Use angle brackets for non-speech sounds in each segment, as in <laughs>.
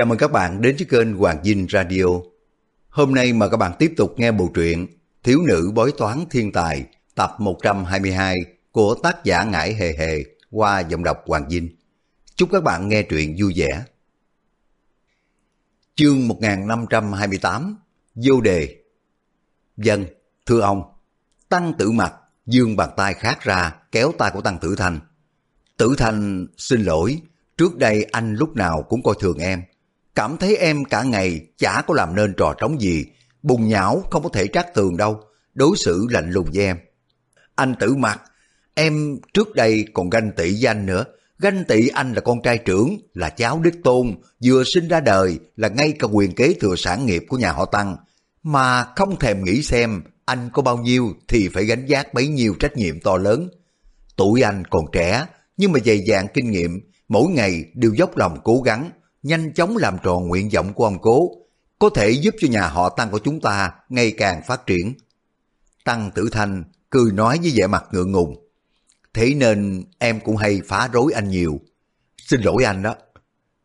Chào mừng các bạn đến với kênh Hoàng Dinh Radio. Hôm nay mà các bạn tiếp tục nghe bộ truyện Thiếu nữ bói toán thiên tài tập 122 của tác giả Ngải Hề Hề qua giọng đọc Hoàng Dinh. Chúc các bạn nghe truyện vui vẻ. Chương 1528 Vô đề Dân, thưa ông, Tăng tử mặt, dương bàn tay khác ra, kéo tay của Tăng tử thanh. Tử thanh, xin lỗi, trước đây anh lúc nào cũng coi thường em. Cảm thấy em cả ngày chả có làm nên trò trống gì, bùng nhão không có thể trát tường đâu, đối xử lạnh lùng với em. Anh tử mặt, em trước đây còn ganh tị với anh nữa, ganh tị anh là con trai trưởng, là cháu đích tôn, vừa sinh ra đời là ngay cả quyền kế thừa sản nghiệp của nhà họ Tăng, mà không thèm nghĩ xem anh có bao nhiêu thì phải gánh giác bấy nhiêu trách nhiệm to lớn. Tuổi anh còn trẻ, nhưng mà dày dạn kinh nghiệm, mỗi ngày đều dốc lòng cố gắng, nhanh chóng làm tròn nguyện vọng của ông cố, có thể giúp cho nhà họ Tăng của chúng ta ngày càng phát triển. Tăng Tử Thanh cười nói với vẻ mặt ngượng ngùng. Thế nên em cũng hay phá rối anh nhiều. Xin lỗi anh đó.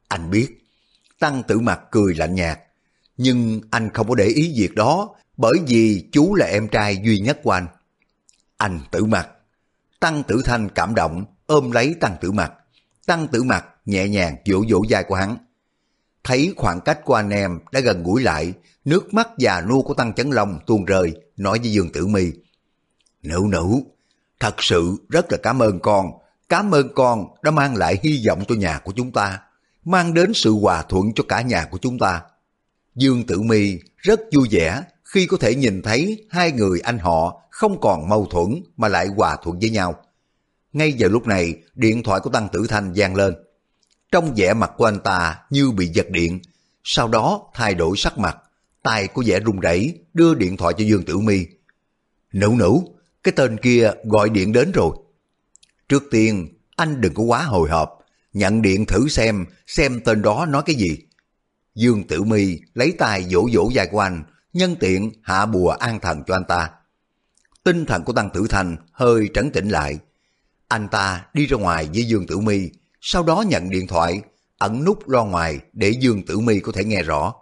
Anh biết. Tăng Tử Mặt cười lạnh nhạt. Nhưng anh không có để ý việc đó bởi vì chú là em trai duy nhất của anh. Anh Tử Mặt. Tăng Tử Thanh cảm động ôm lấy Tăng Tử Mặt. Tăng Tử Mặt nhẹ nhàng vỗ vỗ vai của hắn. Thấy khoảng cách của anh em đã gần gũi lại, nước mắt già nua của Tăng Chấn Long tuôn rơi, nói với Dương Tử Mi. Nữ nữ, thật sự rất là cảm ơn con, cảm ơn con đã mang lại hy vọng cho nhà của chúng ta, mang đến sự hòa thuận cho cả nhà của chúng ta. Dương Tử Mi rất vui vẻ khi có thể nhìn thấy hai người anh họ không còn mâu thuẫn mà lại hòa thuận với nhau. Ngay giờ lúc này, điện thoại của Tăng Tử Thanh vang lên. Trong vẻ mặt của anh ta như bị giật điện, sau đó thay đổi sắc mặt, tay của vẻ run rẩy đưa điện thoại cho Dương Tử Mi. Nữ nữ, cái tên kia gọi điện đến rồi. Trước tiên, anh đừng có quá hồi hộp, nhận điện thử xem, xem tên đó nói cái gì. Dương Tử Mi lấy tay vỗ vỗ vai của anh, nhân tiện hạ bùa an thần cho anh ta. Tinh thần của Tăng Tử Thành hơi trấn tĩnh lại. Anh ta đi ra ngoài với Dương Tử Mi, sau đó nhận điện thoại, ẩn nút lo ngoài để Dương Tử Mi có thể nghe rõ.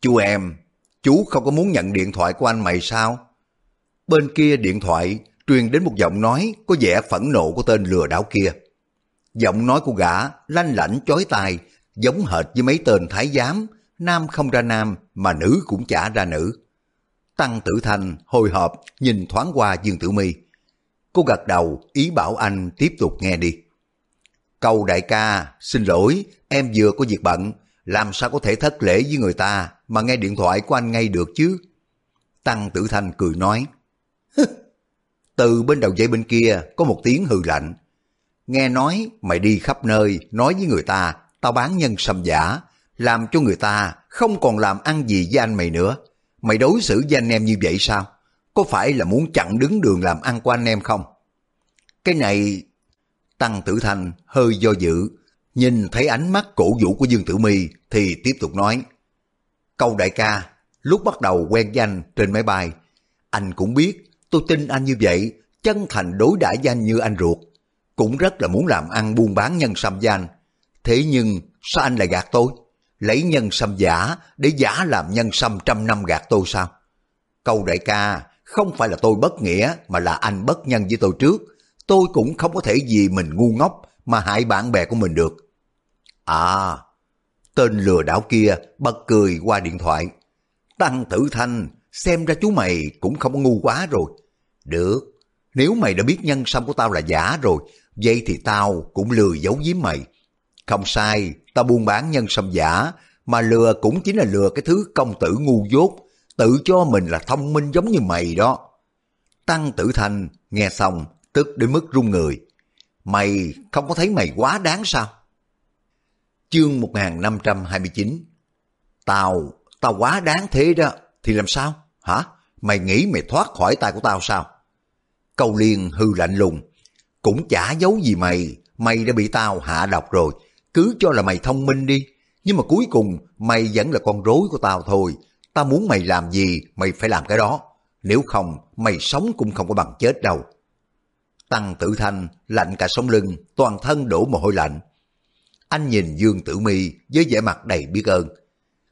Chú em, chú không có muốn nhận điện thoại của anh mày sao? Bên kia điện thoại truyền đến một giọng nói có vẻ phẫn nộ của tên lừa đảo kia. Giọng nói của gã lanh lảnh chói tai, giống hệt với mấy tên thái giám, nam không ra nam mà nữ cũng chả ra nữ. Tăng tử thanh hồi hộp nhìn thoáng qua Dương Tử Mi. Cô gật đầu ý bảo anh tiếp tục nghe đi. Cầu đại ca, xin lỗi, em vừa có việc bận, làm sao có thể thất lễ với người ta mà nghe điện thoại của anh ngay được chứ? Tăng tử thanh cười nói. Từ bên đầu dây bên kia có một tiếng hừ lạnh. Nghe nói mày đi khắp nơi nói với người ta tao bán nhân sâm giả, làm cho người ta không còn làm ăn gì với anh mày nữa. Mày đối xử với anh em như vậy sao? Có phải là muốn chặn đứng đường làm ăn của anh em không? Cái này... Tăng Tử thành hơi do dự, nhìn thấy ánh mắt cổ vũ của Dương Tử Mi thì tiếp tục nói. Câu đại ca, lúc bắt đầu quen danh trên máy bay, anh cũng biết tôi tin anh như vậy, chân thành đối đãi với anh như anh ruột. Cũng rất là muốn làm ăn buôn bán nhân sâm với anh. Thế nhưng sao anh lại gạt tôi? Lấy nhân sâm giả để giả làm nhân sâm trăm năm gạt tôi sao? Câu đại ca, không phải là tôi bất nghĩa mà là anh bất nhân với tôi trước. Tôi cũng không có thể vì mình ngu ngốc mà hại bạn bè của mình được. À, tên lừa đảo kia bật cười qua điện thoại. Tăng tử thanh, xem ra chú mày cũng không có ngu quá rồi. Được, nếu mày đã biết nhân sâm của tao là giả rồi, vậy thì tao cũng lừa giấu giếm mày. Không sai, tao buôn bán nhân sâm giả, mà lừa cũng chính là lừa cái thứ công tử ngu dốt, tự cho mình là thông minh giống như mày đó. Tăng tử thanh nghe xong, tức đến mức run người. Mày không có thấy mày quá đáng sao? Chương 1529 Tao, tao quá đáng thế đó, thì làm sao? Hả? Mày nghĩ mày thoát khỏi tay của tao sao? Câu liên hư lạnh lùng. Cũng chả giấu gì mày, mày đã bị tao hạ độc rồi. Cứ cho là mày thông minh đi. Nhưng mà cuối cùng mày vẫn là con rối của tao thôi. Tao muốn mày làm gì, mày phải làm cái đó. Nếu không, mày sống cũng không có bằng chết đâu. Tăng tử thanh, lạnh cả sống lưng, toàn thân đổ mồ hôi lạnh. Anh nhìn Dương Tử Mi với vẻ mặt đầy biết ơn.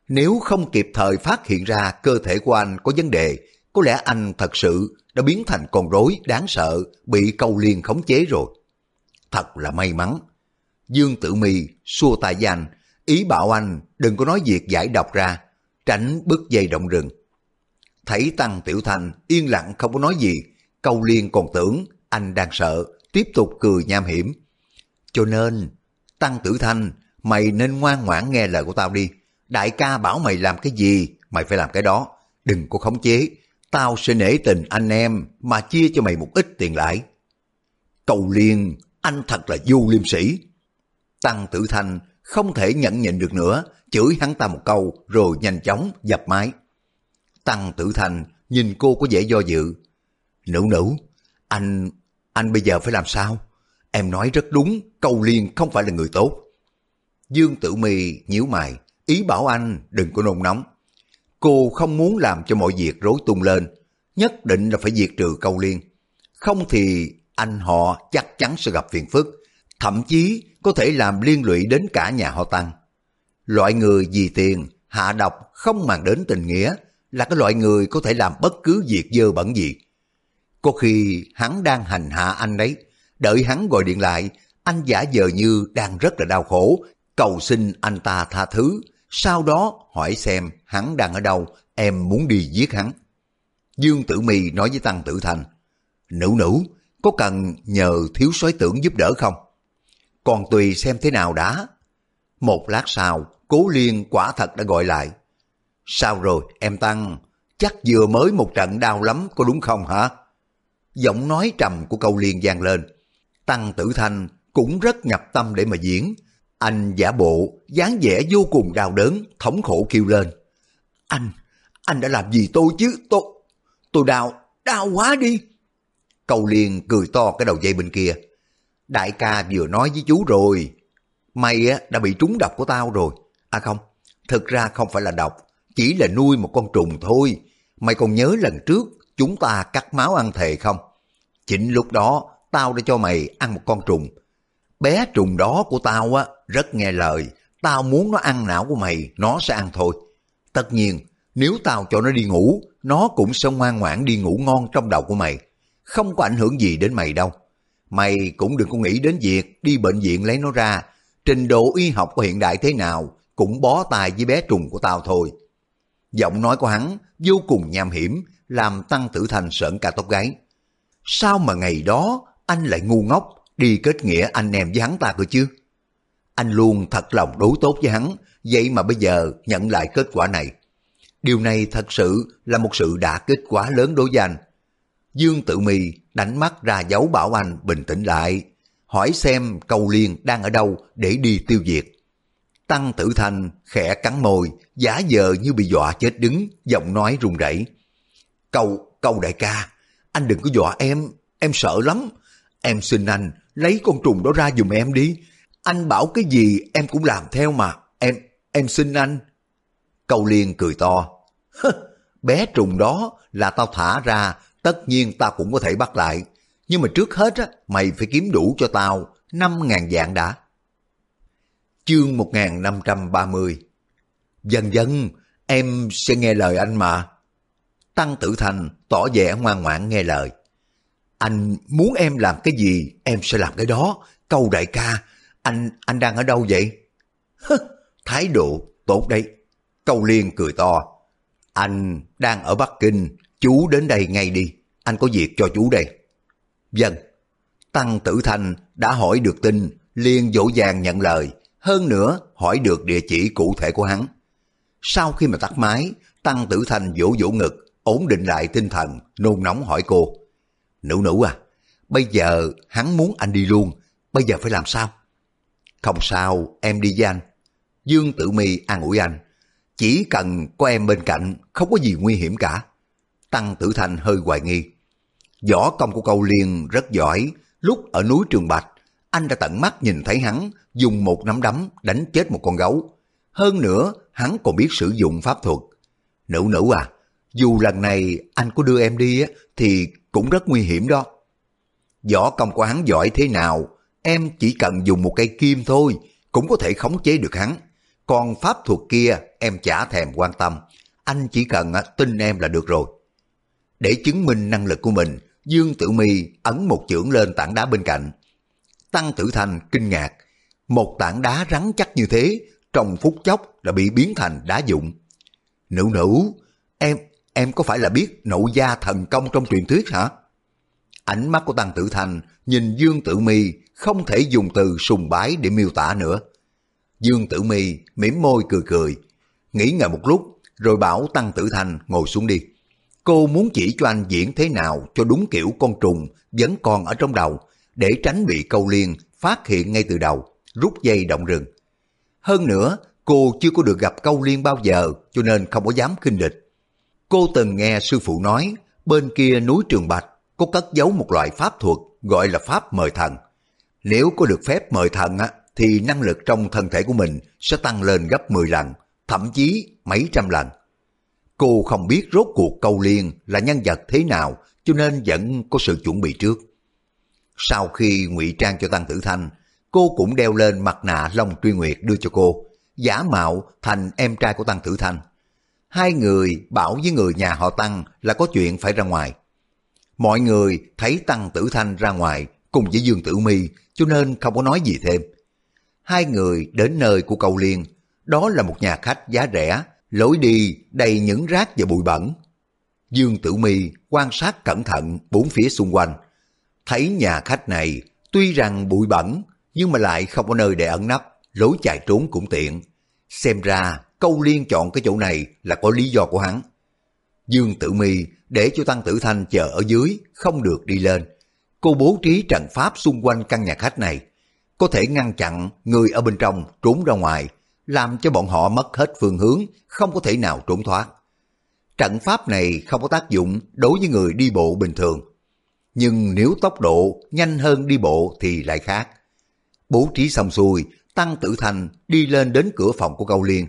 Nếu không kịp thời phát hiện ra cơ thể của anh có vấn đề, có lẽ anh thật sự đã biến thành con rối đáng sợ, bị câu liên khống chế rồi. Thật là may mắn. Dương Tử Mi xua tay với anh, ý bảo anh đừng có nói việc giải độc ra, tránh bứt dây động rừng. Thấy Tăng Tiểu Thành yên lặng không có nói gì, câu liên còn tưởng anh đang sợ, tiếp tục cười nham hiểm. Cho nên, Tăng Tử Thanh, mày nên ngoan ngoãn nghe lời của tao đi. Đại ca bảo mày làm cái gì, mày phải làm cái đó. Đừng có khống chế, tao sẽ nể tình anh em mà chia cho mày một ít tiền lãi. Cầu liên, anh thật là vô liêm sĩ. Tăng Tử Thanh không thể nhận nhịn được nữa, chửi hắn ta một câu rồi nhanh chóng dập máy. Tăng Tử Thanh nhìn cô có vẻ do dự. Nữ nữ, anh, anh bây giờ phải làm sao? Em nói rất đúng, câu liên không phải là người tốt. Dương Tử Mi nhíu mày, ý bảo anh đừng có nôn nóng. Cô không muốn làm cho mọi việc rối tung lên, nhất định là phải diệt trừ câu liên. Không thì anh họ chắc chắn sẽ gặp phiền phức, thậm chí có thể làm liên lụy đến cả nhà họ Tăng. Loại người vì tiền, hạ độc không màng đến tình nghĩa là cái loại người có thể làm bất cứ việc dơ bẩn gì. Có khi hắn đang hành hạ anh đấy, đợi hắn gọi điện lại, anh giả vờ như đang rất là đau khổ, cầu xin anh ta tha thứ, sau đó hỏi xem hắn đang ở đâu, em muốn đi giết hắn. Dương Tử Mi nói với Tăng Tử Thành, nữ nữ, có cần nhờ thiếu soái tưởng giúp đỡ không? Còn tùy xem thế nào đã. Một lát sau, Cố Liên quả thật đã gọi lại. Sao rồi, em Tăng? Chắc vừa mới một trận đau lắm, có đúng không hả? Giọng nói trầm của câu Liên vang lên. Tăng Tử Thanh cũng rất nhập tâm để mà diễn. Anh giả bộ, dáng vẻ vô cùng đau đớn, thống khổ kêu lên. Anh, anh đã làm gì tôi chứ? Tôi, tôi đau, đau quá đi. Câu Liên cười to cái đầu dây bên kia. Đại ca vừa nói với chú rồi, mày á đã bị trúng độc của tao rồi. À không, thực ra không phải là độc, chỉ là nuôi một con trùng thôi. Mày còn nhớ lần trước chúng ta cắt máu ăn thề không? Chính lúc đó tao đã cho mày ăn một con trùng. Bé trùng đó của tao á rất nghe lời, tao muốn nó ăn não của mày, nó sẽ ăn thôi. Tất nhiên, nếu tao cho nó đi ngủ, nó cũng sẽ ngoan ngoãn đi ngủ ngon trong đầu của mày. Không có ảnh hưởng gì đến mày đâu. Mày cũng đừng có nghĩ đến việc đi bệnh viện lấy nó ra. Trình độ y học của hiện đại thế nào cũng bó tay với bé trùng của tao thôi. Giọng nói của hắn vô cùng nham hiểm, làm Tăng Tử Thành sợn cả tóc gáy. Sao mà ngày đó anh lại ngu ngốc đi kết nghĩa anh em với hắn ta cơ chứ? Anh luôn thật lòng đối tốt với hắn, vậy mà bây giờ nhận lại kết quả này. Điều này thật sự là một sự đả kích quá lớn đối với anh. Dương Tự Mì đánh mắt ra dấu bảo anh bình tĩnh lại, hỏi xem cầu liên đang ở đâu để đi tiêu diệt. Tăng Tử Thành khẽ cắn môi, giả vờ như bị dọa chết đứng, giọng nói run rẩy. Cầu, cầu đại ca, anh đừng có dọa em, em sợ lắm. Em xin anh, lấy con trùng đó ra giùm em đi. Anh bảo cái gì em cũng làm theo mà, em, em xin anh. Cầu liền cười to. Bé trùng đó là tao thả ra, tất nhiên tao cũng có thể bắt lại. Nhưng mà trước hết á, mày phải kiếm đủ cho tao năm ngàn dạng đã. Chương 1530 Dần dần, em sẽ nghe lời anh mà. Tăng Tử Thành tỏ vẻ ngoan ngoãn nghe lời. Anh muốn em làm cái gì, em sẽ làm cái đó. Câu đại ca, anh anh đang ở đâu vậy? <laughs> Thái độ tốt đấy. Câu liên cười to. Anh đang ở Bắc Kinh, chú đến đây ngay đi. Anh có việc cho chú đây. Dân, vâng. Tăng Tử Thành đã hỏi được tin, liền dỗ dàng nhận lời. Hơn nữa, hỏi được địa chỉ cụ thể của hắn. Sau khi mà tắt máy, Tăng Tử Thành vỗ vỗ ngực, ổn định lại tinh thần, nôn nóng hỏi cô. Nữ nữ à, bây giờ hắn muốn anh đi luôn, bây giờ phải làm sao? Không sao, em đi với anh. Dương Tử Mi an ủi anh. Chỉ cần có em bên cạnh, không có gì nguy hiểm cả. Tăng Tử Thanh hơi hoài nghi. Võ công của câu liên rất giỏi, lúc ở núi Trường Bạch, anh đã tận mắt nhìn thấy hắn dùng một nắm đấm đánh chết một con gấu. Hơn nữa, hắn còn biết sử dụng pháp thuật. Nữ nữ à, dù lần này anh có đưa em đi thì cũng rất nguy hiểm đó. Võ công của hắn giỏi thế nào, em chỉ cần dùng một cây kim thôi, cũng có thể khống chế được hắn. Còn pháp thuật kia em chả thèm quan tâm, anh chỉ cần à, tin em là được rồi. Để chứng minh năng lực của mình, Dương Tử Mi ấn một chưởng lên tảng đá bên cạnh. Tăng Tử Thành kinh ngạc, một tảng đá rắn chắc như thế, trong phút chốc đã bị biến thành đá dụng. Nữ nữ, em em có phải là biết nội gia thần công trong truyền thuyết hả? Ánh mắt của Tăng Tử Thành nhìn Dương Tử Mi không thể dùng từ sùng bái để miêu tả nữa. Dương Tử Mi mỉm môi cười cười, nghĩ ngợi một lúc rồi bảo Tăng Tử Thành ngồi xuống đi. Cô muốn chỉ cho anh diễn thế nào cho đúng kiểu con trùng vẫn còn ở trong đầu để tránh bị câu liên phát hiện ngay từ đầu, rút dây động rừng. Hơn nữa, cô chưa có được gặp câu liên bao giờ cho nên không có dám khinh địch. Cô từng nghe sư phụ nói bên kia núi Trường Bạch có cất giấu một loại pháp thuật gọi là pháp mời thần. Nếu có được phép mời thần á, thì năng lực trong thân thể của mình sẽ tăng lên gấp 10 lần, thậm chí mấy trăm lần. Cô không biết rốt cuộc câu liên là nhân vật thế nào cho nên vẫn có sự chuẩn bị trước. Sau khi ngụy trang cho Tăng Tử Thanh, cô cũng đeo lên mặt nạ Long Truy Nguyệt đưa cho cô, giả mạo thành em trai của Tăng Tử Thanh. Hai người bảo với người nhà họ Tăng là có chuyện phải ra ngoài. Mọi người thấy Tăng Tử Thanh ra ngoài cùng với Dương Tử Mi cho nên không có nói gì thêm. Hai người đến nơi của cầu liên, đó là một nhà khách giá rẻ, lối đi đầy những rác và bụi bẩn. Dương Tử Mi quan sát cẩn thận bốn phía xung quanh, thấy nhà khách này tuy rằng bụi bẩn nhưng mà lại không có nơi để ẩn nấp, lối chạy trốn cũng tiện. Xem ra câu liên chọn cái chỗ này là có lý do của hắn. Dương Tử Mi để cho Tăng Tử Thanh chờ ở dưới, không được đi lên. Cô bố trí trận pháp xung quanh căn nhà khách này, có thể ngăn chặn người ở bên trong trốn ra ngoài, làm cho bọn họ mất hết phương hướng, không có thể nào trốn thoát. Trận pháp này không có tác dụng đối với người đi bộ bình thường. Nhưng nếu tốc độ nhanh hơn đi bộ thì lại khác. Bố trí xong xuôi, Tăng Tử Thành đi lên đến cửa phòng của Câu Liên.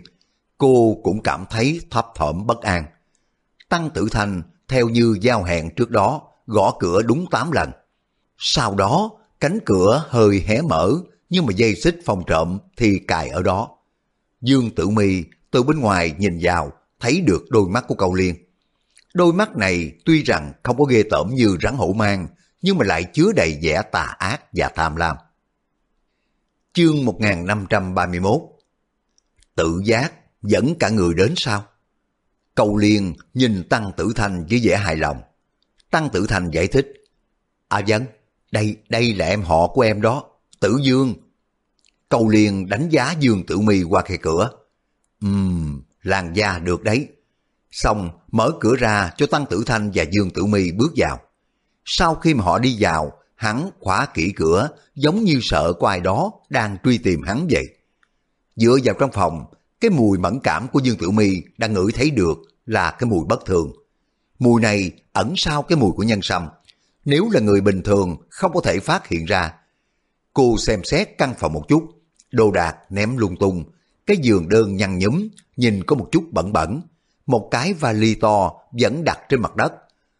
Cô cũng cảm thấy thấp thỏm bất an. Tăng Tử Thành theo như giao hẹn trước đó, gõ cửa đúng 8 lần. Sau đó, cánh cửa hơi hé mở, nhưng mà dây xích phòng trộm thì cài ở đó. Dương Tử Mi từ bên ngoài nhìn vào, thấy được đôi mắt của cậu Liên. Đôi mắt này tuy rằng không có ghê tởm như rắn hổ mang, nhưng mà lại chứa đầy vẻ tà ác và tham lam. Chương 1531 Tự giác dẫn cả người đến sao? Câu Liên nhìn Tăng Tử Thanh với vẻ hài lòng. Tăng Tử Thanh giải thích. À dân, đây, đây là em họ của em đó, Tử Dương. Câu Liên đánh giá Dương Tử Mi qua khe cửa. Ừm, làn da được đấy. Xong, mở cửa ra cho Tăng Tử Thanh và Dương Tử Mi bước vào. Sau khi mà họ đi vào, hắn khóa kỹ cửa giống như sợ có ai đó đang truy tìm hắn vậy. Dựa vào trong phòng, cái mùi mẫn cảm của Dương Tử Mi đã ngửi thấy được là cái mùi bất thường. Mùi này ẩn sau cái mùi của nhân sâm. Nếu là người bình thường không có thể phát hiện ra. Cô xem xét căn phòng một chút, đồ đạc ném lung tung, cái giường đơn nhăn nhúm, nhìn có một chút bẩn bẩn. Một cái vali to vẫn đặt trên mặt đất.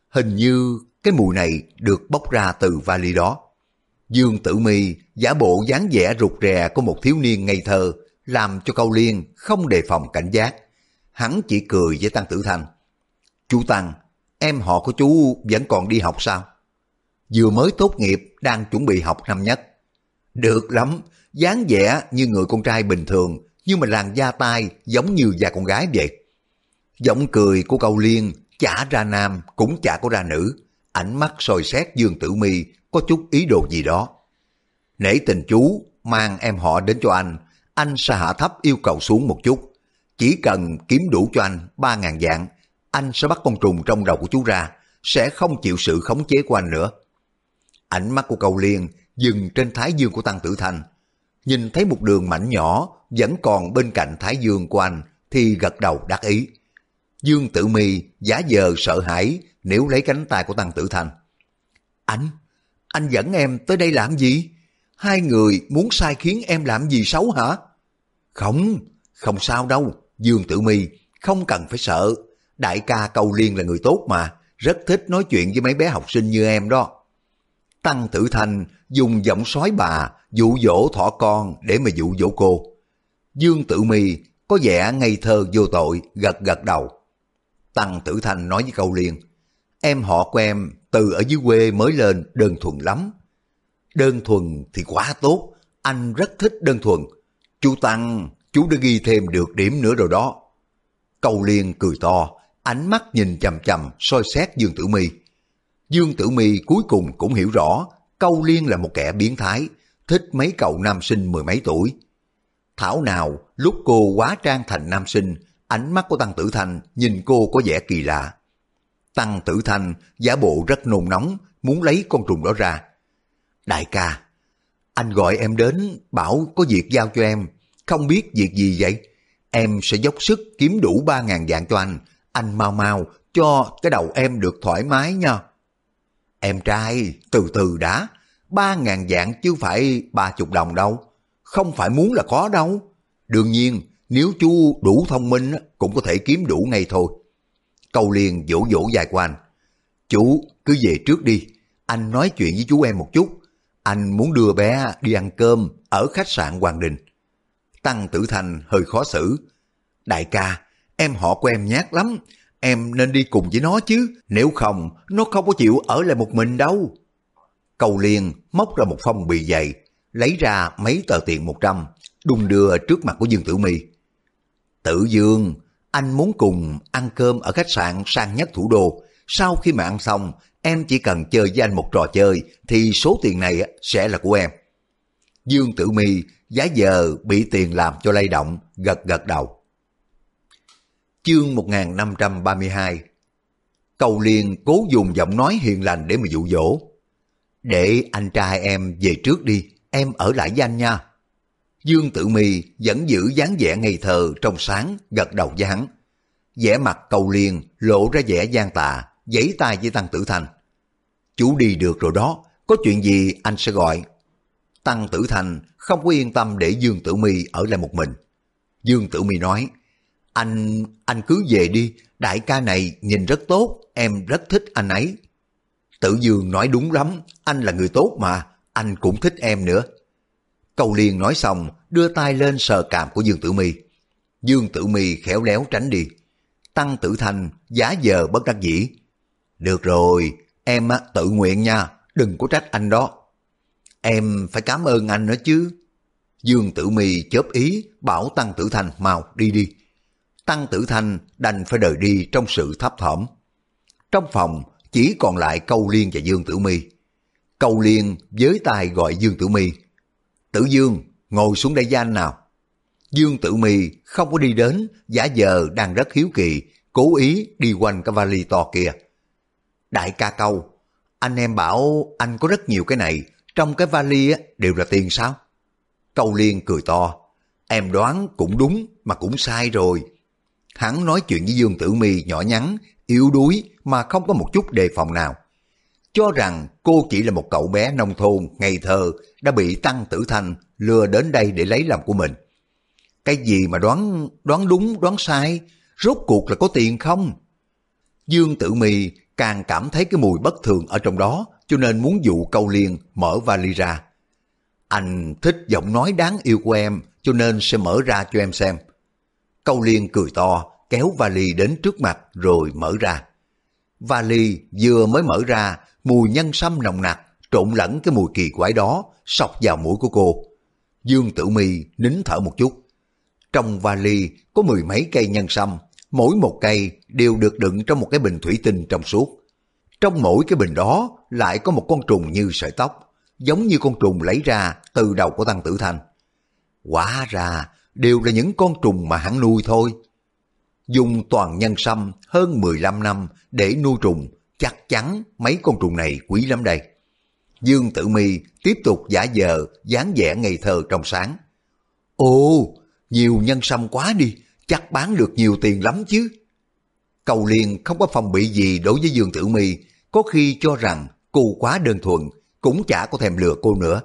Hình như cái mùi này được bốc ra từ vali đó. Dương Tử Mi giả bộ dáng vẻ rụt rè của một thiếu niên ngây thơ, làm cho câu liên không đề phòng cảnh giác. Hắn chỉ cười với Tăng Tử Thanh. Chú Tăng, em họ của chú vẫn còn đi học sao? Vừa mới tốt nghiệp, đang chuẩn bị học năm nhất. Được lắm, dáng vẻ như người con trai bình thường, nhưng mà làn da tai giống như da con gái vậy. Giọng cười của câu liên, chả ra nam cũng chả có ra nữ. Ánh mắt soi xét Dương Tử Mi có chút ý đồ gì đó. Nể tình chú, mang em họ đến cho anh, anh sẽ hạ thấp yêu cầu xuống một chút. Chỉ cần kiếm đủ cho anh ba ngàn dạng, anh sẽ bắt con trùng trong đầu của chú ra, sẽ không chịu sự khống chế của anh nữa. Ánh mắt của cầu liên dừng trên thái dương của Tăng Tử Thanh. Nhìn thấy một đường mảnh nhỏ vẫn còn bên cạnh thái dương của anh thì gật đầu đắc ý. Dương Tử Mi giả giờ sợ hãi nếu lấy cánh tay của Tăng Tử Thanh. Anh, anh dẫn em tới đây làm gì? Hai người muốn sai khiến em làm gì xấu hả? Không, không sao đâu, Dương Tử Mi không cần phải sợ. Đại ca Câu Liên là người tốt mà, rất thích nói chuyện với mấy bé học sinh như em đó. Tăng Tử Thanh dùng giọng sói bà dụ dỗ thỏ con để mà dụ dỗ cô. Dương Tử Mi có vẻ ngây thơ vô tội, gật gật đầu. Tăng Tử Thanh nói với câu Liên: em họ của em từ ở dưới quê mới lên đơn thuần lắm. Đơn thuần thì quá tốt, anh rất thích đơn thuần. Chú Tăng, chú đã ghi thêm được điểm nữa rồi đó. Câu liên cười to, ánh mắt nhìn chầm chầm soi xét Dương Tử Mi. Dương Tử Mi cuối cùng cũng hiểu rõ, Câu liên là một kẻ biến thái, thích mấy cậu nam sinh mười mấy tuổi. Thảo nào lúc cô quá trang thành nam sinh, ánh mắt của Tăng Tử Thanh nhìn cô có vẻ kỳ lạ. Tăng Tử Thanh giả bộ rất nôn nóng, muốn lấy con trùng đó ra. Đại ca, anh gọi em đến bảo có việc giao cho em, không biết việc gì vậy? Em sẽ dốc sức kiếm đủ ba ngàn dạng cho anh, anh mau mau cho cái đầu em được thoải mái nha. Em trai, từ từ đã, ba ngàn dạng chứ phải ba chục đồng đâu, không phải muốn là có đâu. Đương nhiên, nếu chú đủ thông minh cũng có thể kiếm đủ ngay thôi. Câu liền vỗ vỗ dài của anh. Chú cứ về trước đi, anh nói chuyện với chú em một chút. Anh muốn đưa bé đi ăn cơm ở khách sạn Hoàng Đình. Tăng Tử Thành hơi khó xử. Đại ca, em họ của em nhát lắm, em nên đi cùng với nó chứ, nếu không, nó không có chịu ở lại một mình đâu. Cầu liền móc ra một phong bì dày, lấy ra mấy tờ tiền 100, đùng đưa trước mặt của Dương Tử Mi. Tử Dương, anh muốn cùng ăn cơm ở khách sạn sang nhất thủ đô. Sau khi mà ăn xong, em chỉ cần chơi với anh một trò chơi thì số tiền này sẽ là của em. Dương Tử Mi giá giờ bị tiền làm cho lay động, gật gật đầu. Chương 1532 Cầu liền cố dùng giọng nói hiền lành để mà dụ dỗ. Để anh trai em về trước đi, em ở lại với anh nha. Dương Tử Mi vẫn giữ dáng vẻ ngây thơ trong sáng, gật đầu với hắn. vẻ mặt cầu liền lộ ra vẻ gian tà, giấy tay với Tăng Tử Thành. Chú đi được rồi đó, có chuyện gì anh sẽ gọi. Tăng Tử Thành không có yên tâm để Dương Tử Mi ở lại một mình. Dương Tử Mi nói, anh, anh cứ về đi, đại ca này nhìn rất tốt, em rất thích anh ấy. Tử Dương nói đúng lắm, anh là người tốt mà, anh cũng thích em nữa. Cầu liền nói xong, đưa tay lên sờ cằm của Dương Tử Mi. Dương Tử Mi khéo léo tránh đi. Tăng Tử thành giá giờ bất đắc dĩ. Được rồi, em tự nguyện nha, đừng có trách anh đó. Em phải cảm ơn anh nữa chứ. Dương Tử Mi chớp ý bảo Tăng Tử Thanh mau đi đi. Tăng Tử Thanh đành phải rời đi trong sự thấp thỏm. Trong phòng chỉ còn lại Câu Liên và Dương Tử Mi. Câu Liên với tay gọi Dương Tử Mi. Tử Dương, ngồi xuống đây với anh nào. Dương Tử Mi không có đi đến, giả giờ đang rất hiếu kỳ, cố ý đi quanh cái vali to kia. Đại ca Câu, anh em bảo anh có rất nhiều cái này, trong cái vali á, đều là tiền sao? Câu Liên cười to, em đoán cũng đúng mà cũng sai rồi. Hắn nói chuyện với Dương Tử Mi nhỏ nhắn, yếu đuối mà không có một chút đề phòng nào. Cho rằng cô chỉ là một cậu bé nông thôn, ngây thơ, đã bị Tăng Tử Thanh lừa đến đây để lấy lòng của mình. Cái gì mà đoán đoán đúng đoán sai, rốt cuộc là có tiền không? Dương Tử Mi càng cảm thấy cái mùi bất thường ở trong đó, cho nên muốn dụ câu liên mở vali ra. Anh thích giọng nói đáng yêu của em, cho nên sẽ mở ra cho em xem. Câu liên cười to, kéo vali đến trước mặt rồi mở ra. Vali vừa mới mở ra, mùi nhân sâm nồng nặc, trộn lẫn cái mùi kỳ quái đó, sọc vào mũi của cô. Dương Tử Mi nín thở một chút. Trong vali có mười mấy cây nhân sâm, mỗi một cây đều được đựng trong một cái bình thủy tinh trong suốt. Trong mỗi cái bình đó lại có một con trùng như sợi tóc, giống như con trùng lấy ra từ đầu của Tăng Tử Thanh. Quả ra đều là những con trùng mà hắn nuôi thôi. Dùng toàn nhân sâm hơn 15 năm để nuôi trùng, chắc chắn mấy con trùng này quý lắm đây. Dương Tử Mi tiếp tục giả vờ dáng vẻ ngây thơ trong sáng. Ồ, nhiều nhân sâm quá đi, chắc bán được nhiều tiền lắm chứ. Cầu liền không có phòng bị gì đối với Dương Tử Mi, có khi cho rằng cô quá đơn thuần, cũng chả có thèm lừa cô nữa.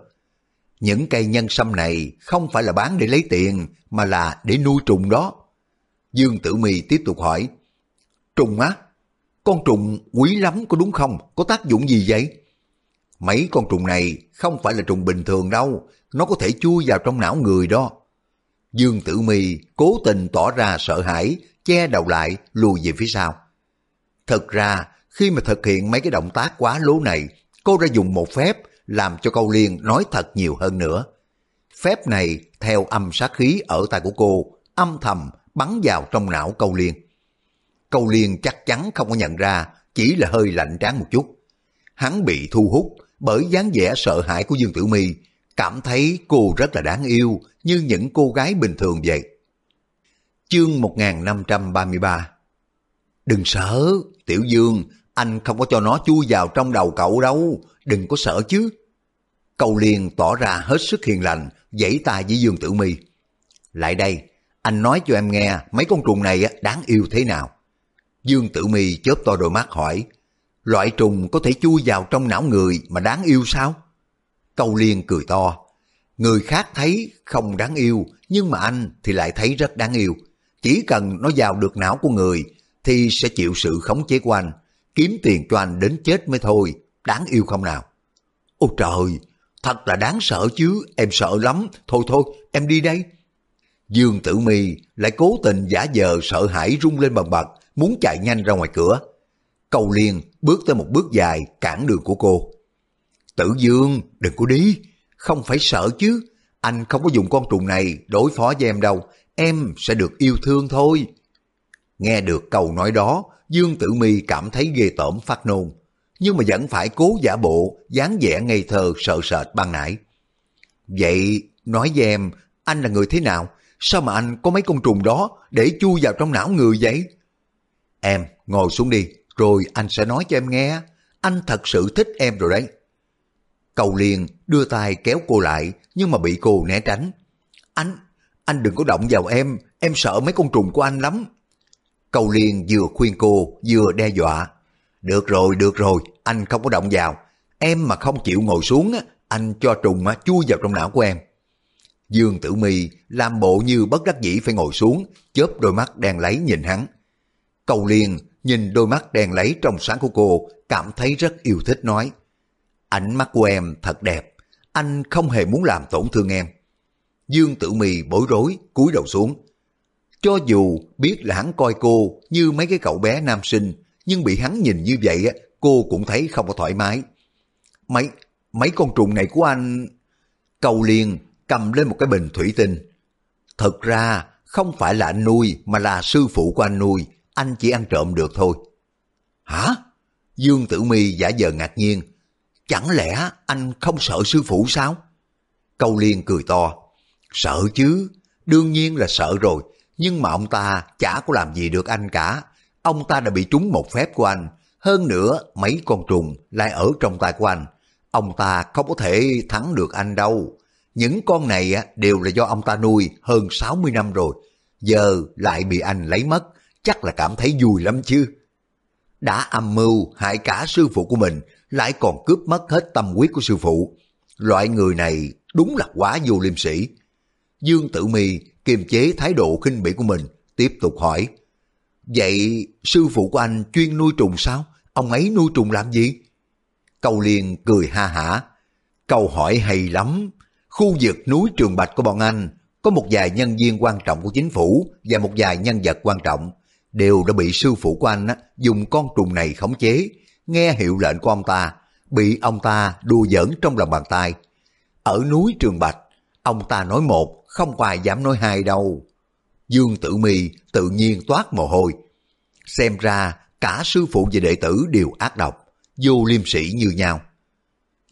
Những cây nhân sâm này không phải là bán để lấy tiền, mà là để nuôi trùng đó. Dương Tử Mi tiếp tục hỏi, Trùng á? Con trùng quý lắm có đúng không? Có tác dụng gì vậy? Mấy con trùng này không phải là trùng bình thường đâu, nó có thể chui vào trong não người đó. Dương Tử Mi cố tình tỏ ra sợ hãi, che đầu lại, lùi về phía sau. Thật ra, khi mà thực hiện mấy cái động tác quá lố này, cô đã dùng một phép làm cho câu liên nói thật nhiều hơn nữa. Phép này theo âm sát khí ở tay của cô, âm thầm bắn vào trong não câu liên. Câu liên chắc chắn không có nhận ra, chỉ là hơi lạnh tráng một chút. Hắn bị thu hút bởi dáng vẻ sợ hãi của Dương Tử Mi, cảm thấy cô rất là đáng yêu như những cô gái bình thường vậy. Chương 1533 Đừng sợ, Tiểu Dương, anh không có cho nó chui vào trong đầu cậu đâu, đừng có sợ chứ. cầu liền tỏ ra hết sức hiền lành, dãy tay với Dương Tử Mi. Lại đây, anh nói cho em nghe mấy con trùng này đáng yêu thế nào. Dương Tử Mi chớp to đôi mắt hỏi, loại trùng có thể chui vào trong não người mà đáng yêu sao? Câu liên cười to, người khác thấy không đáng yêu, nhưng mà anh thì lại thấy rất đáng yêu. Chỉ cần nó vào được não của người thì sẽ chịu sự khống chế của anh, kiếm tiền cho anh đến chết mới thôi, đáng yêu không nào? Ôi trời, thật là đáng sợ chứ, em sợ lắm, thôi thôi, em đi đây. Dương Tử Mi lại cố tình giả vờ sợ hãi rung lên bần bật, muốn chạy nhanh ra ngoài cửa. Cầu Liên bước tới một bước dài cản đường của cô. Tử Dương, đừng có đi, không phải sợ chứ, anh không có dùng con trùng này đối phó với em đâu, em sẽ được yêu thương thôi. Nghe được câu nói đó, Dương Tử Mi cảm thấy ghê tởm phát nôn, nhưng mà vẫn phải cố giả bộ, dáng vẻ ngây thơ sợ sệt ban nãy. Vậy, nói với em, anh là người thế nào? Sao mà anh có mấy con trùng đó để chui vào trong não người vậy? Em, ngồi xuống đi, rồi anh sẽ nói cho em nghe. Anh thật sự thích em rồi đấy. Cầu liền đưa tay kéo cô lại, nhưng mà bị cô né tránh. Anh, anh đừng có động vào em, em sợ mấy con trùng của anh lắm. Cầu liền vừa khuyên cô, vừa đe dọa. Được rồi, được rồi, anh không có động vào. Em mà không chịu ngồi xuống, anh cho trùng chui vào trong não của em. Dương Tử Mi làm bộ như bất đắc dĩ phải ngồi xuống, chớp đôi mắt đen lấy nhìn hắn. Cầu liền nhìn đôi mắt đen lấy trong sáng của cô, cảm thấy rất yêu thích nói. Ánh mắt của em thật đẹp, anh không hề muốn làm tổn thương em. Dương Tử Mì bối rối, cúi đầu xuống. Cho dù biết là hắn coi cô như mấy cái cậu bé nam sinh, nhưng bị hắn nhìn như vậy cô cũng thấy không có thoải mái. Mấy, mấy con trùng này của anh... Cầu liền cầm lên một cái bình thủy tinh. Thật ra không phải là anh nuôi mà là sư phụ của anh nuôi, anh chỉ ăn trộm được thôi. Hả? Dương Tử Mi giả vờ ngạc nhiên. Chẳng lẽ anh không sợ sư phụ sao? Câu Liên cười to. Sợ chứ, đương nhiên là sợ rồi, nhưng mà ông ta chả có làm gì được anh cả. Ông ta đã bị trúng một phép của anh, hơn nữa mấy con trùng lại ở trong tay của anh. Ông ta không có thể thắng được anh đâu. Những con này đều là do ông ta nuôi hơn 60 năm rồi. Giờ lại bị anh lấy mất, chắc là cảm thấy vui lắm chứ. Đã âm mưu hại cả sư phụ của mình, lại còn cướp mất hết tâm huyết của sư phụ. Loại người này đúng là quá vô liêm sĩ. Dương Tử Mi kiềm chế thái độ khinh bỉ của mình, tiếp tục hỏi. Vậy sư phụ của anh chuyên nuôi trùng sao? Ông ấy nuôi trùng làm gì? cầu liền cười ha hả. Câu hỏi hay lắm. Khu vực núi Trường Bạch của bọn anh có một vài nhân viên quan trọng của chính phủ và một vài nhân vật quan trọng đều đã bị sư phụ của anh dùng con trùng này khống chế, nghe hiệu lệnh của ông ta, bị ông ta đùa giỡn trong lòng bàn tay. Ở núi Trường Bạch, ông ta nói một, không ai dám nói hai đâu. Dương Tử Mi tự nhiên toát mồ hôi. Xem ra cả sư phụ và đệ tử đều ác độc, vô liêm sĩ như nhau.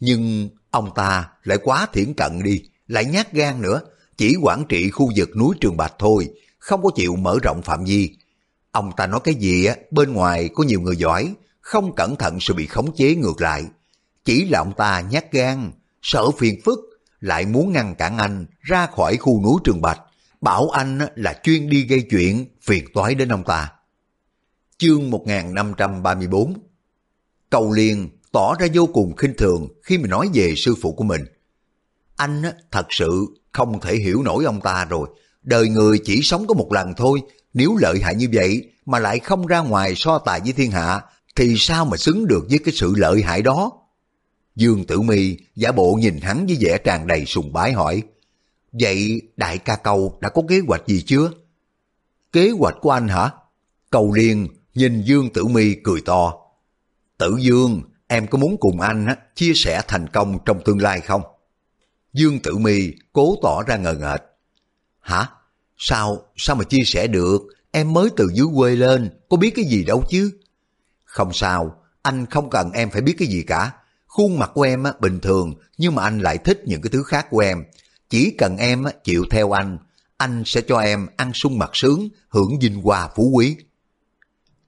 Nhưng ông ta lại quá thiển cận đi, lại nhát gan nữa, chỉ quản trị khu vực núi Trường Bạch thôi, không có chịu mở rộng phạm vi. Ông ta nói cái gì á, bên ngoài có nhiều người giỏi, không cẩn thận sẽ bị khống chế ngược lại. Chỉ là ông ta nhát gan, sợ phiền phức, lại muốn ngăn cản anh ra khỏi khu núi Trường Bạch, bảo anh là chuyên đi gây chuyện phiền toái đến ông ta. Chương 1534 Cầu liên tỏ ra vô cùng khinh thường khi mà nói về sư phụ của mình. Anh thật sự không thể hiểu nổi ông ta rồi. Đời người chỉ sống có một lần thôi, nếu lợi hại như vậy mà lại không ra ngoài so tài với thiên hạ, thì sao mà xứng được với cái sự lợi hại đó? Dương Tử Mi giả bộ nhìn hắn với vẻ tràn đầy sùng bái hỏi. Vậy đại ca cầu đã có kế hoạch gì chưa? Kế hoạch của anh hả? Cầu Liên nhìn Dương Tử Mi cười to. Tử Dương, em có muốn cùng anh chia sẻ thành công trong tương lai không? Dương Tử Mi cố tỏ ra ngờ ngợt. Hả? Sao? Sao mà chia sẻ được? Em mới từ dưới quê lên, có biết cái gì đâu chứ? Không sao, anh không cần em phải biết cái gì cả. Khuôn mặt của em bình thường, nhưng mà anh lại thích những cái thứ khác của em. Chỉ cần em chịu theo anh, anh sẽ cho em ăn sung mặt sướng, hưởng vinh hoa phú quý.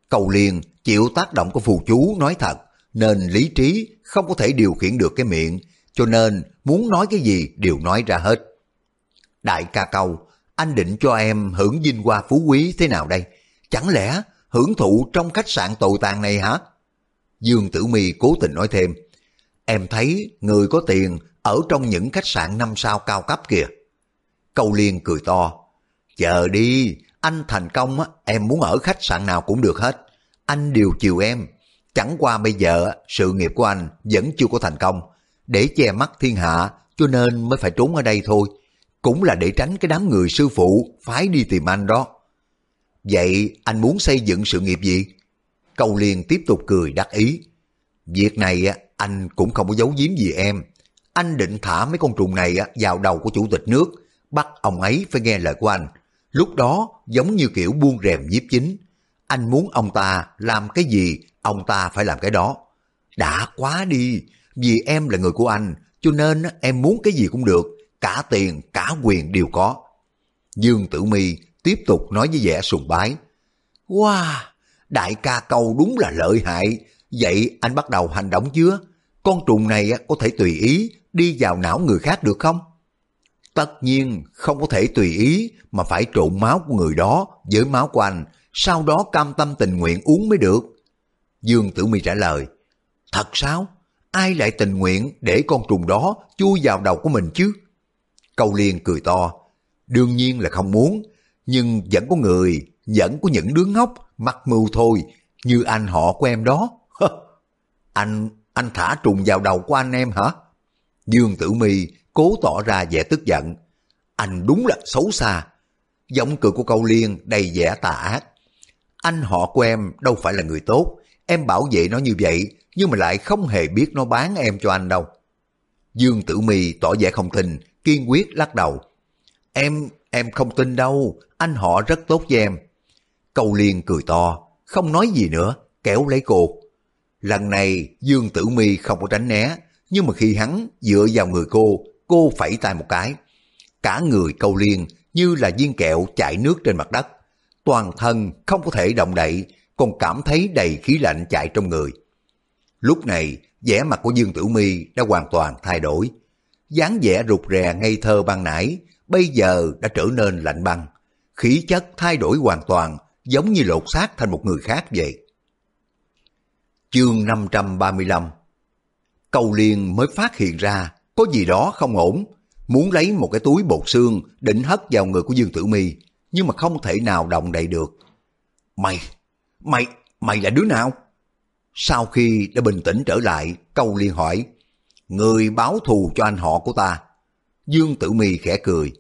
Cầu liền chịu tác động của phù chú nói thật, nên lý trí không có thể điều khiển được cái miệng, cho nên muốn nói cái gì đều nói ra hết. Đại ca câu, anh định cho em hưởng vinh hoa phú quý thế nào đây? Chẳng lẽ hưởng thụ trong khách sạn tồi tàn này hả? Dương Tử Mi cố tình nói thêm, em thấy người có tiền ở trong những khách sạn năm sao cao cấp kìa. Câu Liên cười to, chờ đi, anh thành công á, em muốn ở khách sạn nào cũng được hết. Anh điều chiều em, chẳng qua bây giờ sự nghiệp của anh vẫn chưa có thành công. Để che mắt thiên hạ cho nên mới phải trốn ở đây thôi. Cũng là để tránh cái đám người sư phụ phái đi tìm anh đó. Vậy anh muốn xây dựng sự nghiệp gì? Câu Liên tiếp tục cười đắc ý. Việc này anh cũng không có giấu giếm gì em. Anh định thả mấy con trùng này vào đầu của chủ tịch nước, bắt ông ấy phải nghe lời của anh. Lúc đó giống như kiểu buông rèm nhiếp chính. Anh muốn ông ta làm cái gì, ông ta phải làm cái đó. Đã quá đi, vì em là người của anh, cho nên em muốn cái gì cũng được, cả tiền, cả quyền đều có. Dương Tử Mi tiếp tục nói với vẻ sùng bái. Wow, đại ca câu đúng là lợi hại, vậy anh bắt đầu hành động chưa? Con trùng này có thể tùy ý đi vào não người khác được không? Tất nhiên không có thể tùy ý mà phải trộn máu của người đó với máu của anh, sau đó cam tâm tình nguyện uống mới được. Dương Tử Mi trả lời, thật sao? Ai lại tình nguyện để con trùng đó chui vào đầu của mình chứ? Câu Liên cười to, đương nhiên là không muốn, nhưng vẫn có người, vẫn có những đứa ngốc, mắc mưu thôi, như anh họ của em đó. anh, anh thả trùng vào đầu của anh em hả? Dương Tử Mi cố tỏ ra vẻ tức giận. Anh đúng là xấu xa. Giọng cười của câu liên đầy vẻ tà ác. Anh họ của em đâu phải là người tốt. Em bảo vệ nó như vậy, nhưng mà lại không hề biết nó bán em cho anh đâu. Dương Tử Mi tỏ vẻ không tin, kiên quyết lắc đầu. Em, em không tin đâu, anh họ rất tốt với em. Câu liên cười to, không nói gì nữa, kéo lấy cô. Lần này Dương Tử Mi không có tránh né, nhưng mà khi hắn dựa vào người cô, cô phẩy tay một cái. Cả người câu liên như là viên kẹo chảy nước trên mặt đất. Toàn thân không có thể động đậy, còn cảm thấy đầy khí lạnh chạy trong người. Lúc này, vẻ mặt của Dương Tử Mi đã hoàn toàn thay đổi. dáng vẻ rụt rè ngây thơ ban nãy, bây giờ đã trở nên lạnh băng. Khí chất thay đổi hoàn toàn, giống như lột xác thành một người khác vậy. Chương 535 Cầu liền mới phát hiện ra có gì đó không ổn, muốn lấy một cái túi bột xương định hất vào người của Dương Tử Mi, nhưng mà không thể nào động đậy được. Mày, mày, mày là đứa nào? Sau khi đã bình tĩnh trở lại, câu liên hỏi, người báo thù cho anh họ của ta. Dương Tử Mi khẽ cười,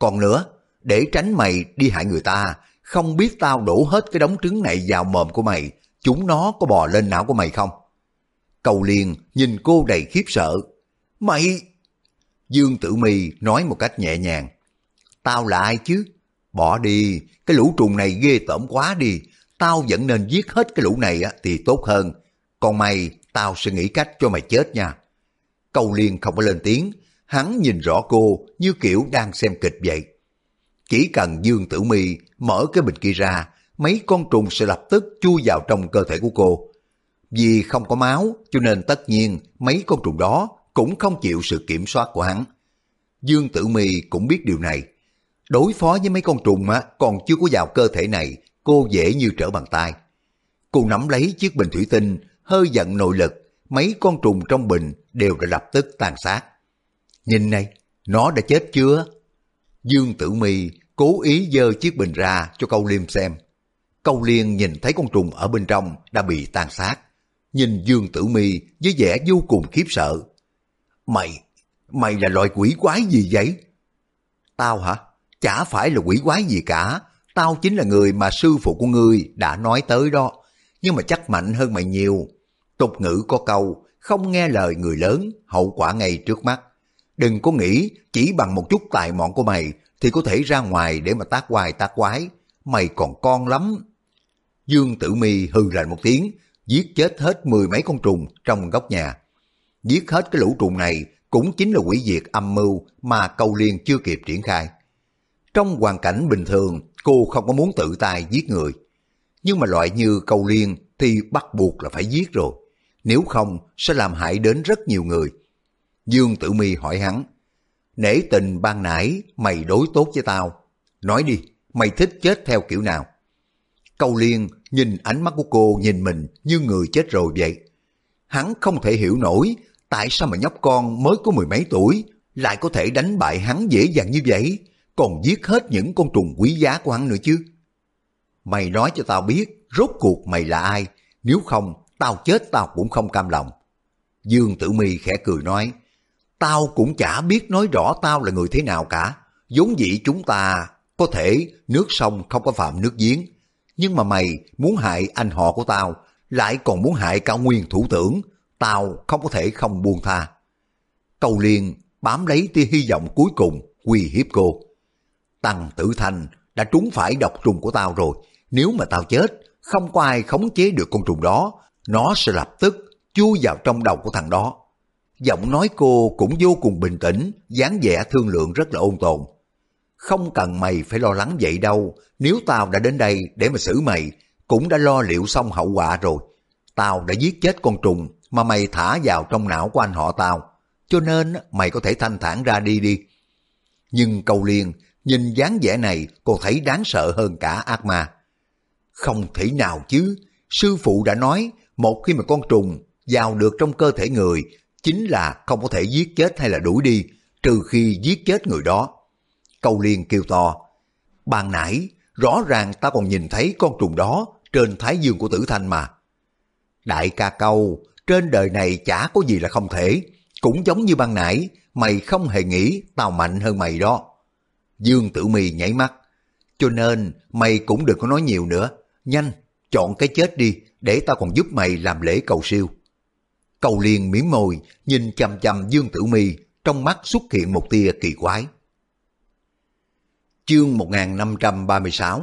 còn nữa, để tránh mày đi hại người ta, không biết tao đổ hết cái đống trứng này vào mồm của mày, chúng nó có bò lên não của mày không? Cầu liền nhìn cô đầy khiếp sợ. Mày... Dương Tử Mi nói một cách nhẹ nhàng. Tao là ai chứ? Bỏ đi, cái lũ trùng này ghê tởm quá đi. Tao vẫn nên giết hết cái lũ này thì tốt hơn. Còn mày, tao sẽ nghĩ cách cho mày chết nha. Cầu liên không có lên tiếng, hắn nhìn rõ cô như kiểu đang xem kịch vậy. Chỉ cần Dương Tử Mi mở cái bình kia ra, mấy con trùng sẽ lập tức chui vào trong cơ thể của cô. Vì không có máu, cho nên tất nhiên mấy con trùng đó cũng không chịu sự kiểm soát của hắn. Dương Tử Mi cũng biết điều này. Đối phó với mấy con trùng á, còn chưa có vào cơ thể này, cô dễ như trở bàn tay. Cô nắm lấy chiếc bình thủy tinh, hơi giận nội lực, mấy con trùng trong bình đều đã lập tức tàn sát. Nhìn này, nó đã chết chưa? Dương Tử Mi cố ý dơ chiếc bình ra cho câu liêm xem. Câu liên nhìn thấy con trùng ở bên trong đã bị tàn sát. nhìn Dương Tử Mi với vẻ vô cùng khiếp sợ. Mày, mày là loại quỷ quái gì vậy? Tao hả? Chả phải là quỷ quái gì cả. Tao chính là người mà sư phụ của ngươi đã nói tới đó. Nhưng mà chắc mạnh hơn mày nhiều. Tục ngữ có câu, không nghe lời người lớn, hậu quả ngay trước mắt. Đừng có nghĩ chỉ bằng một chút tài mọn của mày thì có thể ra ngoài để mà tác hoài tác quái. Mày còn con lắm. Dương Tử Mi hư lạnh một tiếng, giết chết hết mười mấy con trùng trong góc nhà. Giết hết cái lũ trùng này cũng chính là quỷ diệt âm mưu mà câu liên chưa kịp triển khai. Trong hoàn cảnh bình thường, cô không có muốn tự tay giết người. Nhưng mà loại như câu liên thì bắt buộc là phải giết rồi. Nếu không, sẽ làm hại đến rất nhiều người. Dương Tử Mi hỏi hắn, nể tình ban nãy mày đối tốt với tao. Nói đi, mày thích chết theo kiểu nào? Câu liên nhìn ánh mắt của cô nhìn mình như người chết rồi vậy. Hắn không thể hiểu nổi tại sao mà nhóc con mới có mười mấy tuổi lại có thể đánh bại hắn dễ dàng như vậy, còn giết hết những con trùng quý giá của hắn nữa chứ. Mày nói cho tao biết rốt cuộc mày là ai, nếu không tao chết tao cũng không cam lòng. Dương Tử Mi khẽ cười nói, tao cũng chả biết nói rõ tao là người thế nào cả, vốn dĩ chúng ta có thể nước sông không có phạm nước giếng, nhưng mà mày muốn hại anh họ của tao, lại còn muốn hại cả nguyên thủ tưởng, tao không có thể không buông tha. Cầu liền bám lấy tia hy vọng cuối cùng, quy hiếp cô. Tăng tử thanh đã trúng phải độc trùng của tao rồi, nếu mà tao chết, không có ai khống chế được con trùng đó, nó sẽ lập tức chui vào trong đầu của thằng đó. Giọng nói cô cũng vô cùng bình tĩnh, dáng vẻ thương lượng rất là ôn tồn. Không cần mày phải lo lắng vậy đâu, nếu tao đã đến đây để mà xử mày, cũng đã lo liệu xong hậu quả rồi. Tao đã giết chết con trùng mà mày thả vào trong não của anh họ tao, cho nên mày có thể thanh thản ra đi đi. Nhưng câu liên, nhìn dáng vẻ này còn thấy đáng sợ hơn cả ác ma. Không thể nào chứ, sư phụ đã nói một khi mà con trùng vào được trong cơ thể người chính là không có thể giết chết hay là đuổi đi, trừ khi giết chết người đó. Câu liên kêu to, ban nãy rõ ràng ta còn nhìn thấy con trùng đó trên thái dương của tử thanh mà. Đại ca câu, trên đời này chả có gì là không thể, cũng giống như ban nãy, mày không hề nghĩ tao mạnh hơn mày đó. Dương Tử mì nhảy mắt, cho nên mày cũng đừng có nói nhiều nữa, nhanh, chọn cái chết đi, để tao còn giúp mày làm lễ cầu siêu. Cầu liền miếng môi, nhìn chăm chăm Dương Tử Mi, trong mắt xuất hiện một tia kỳ quái. Chương 1536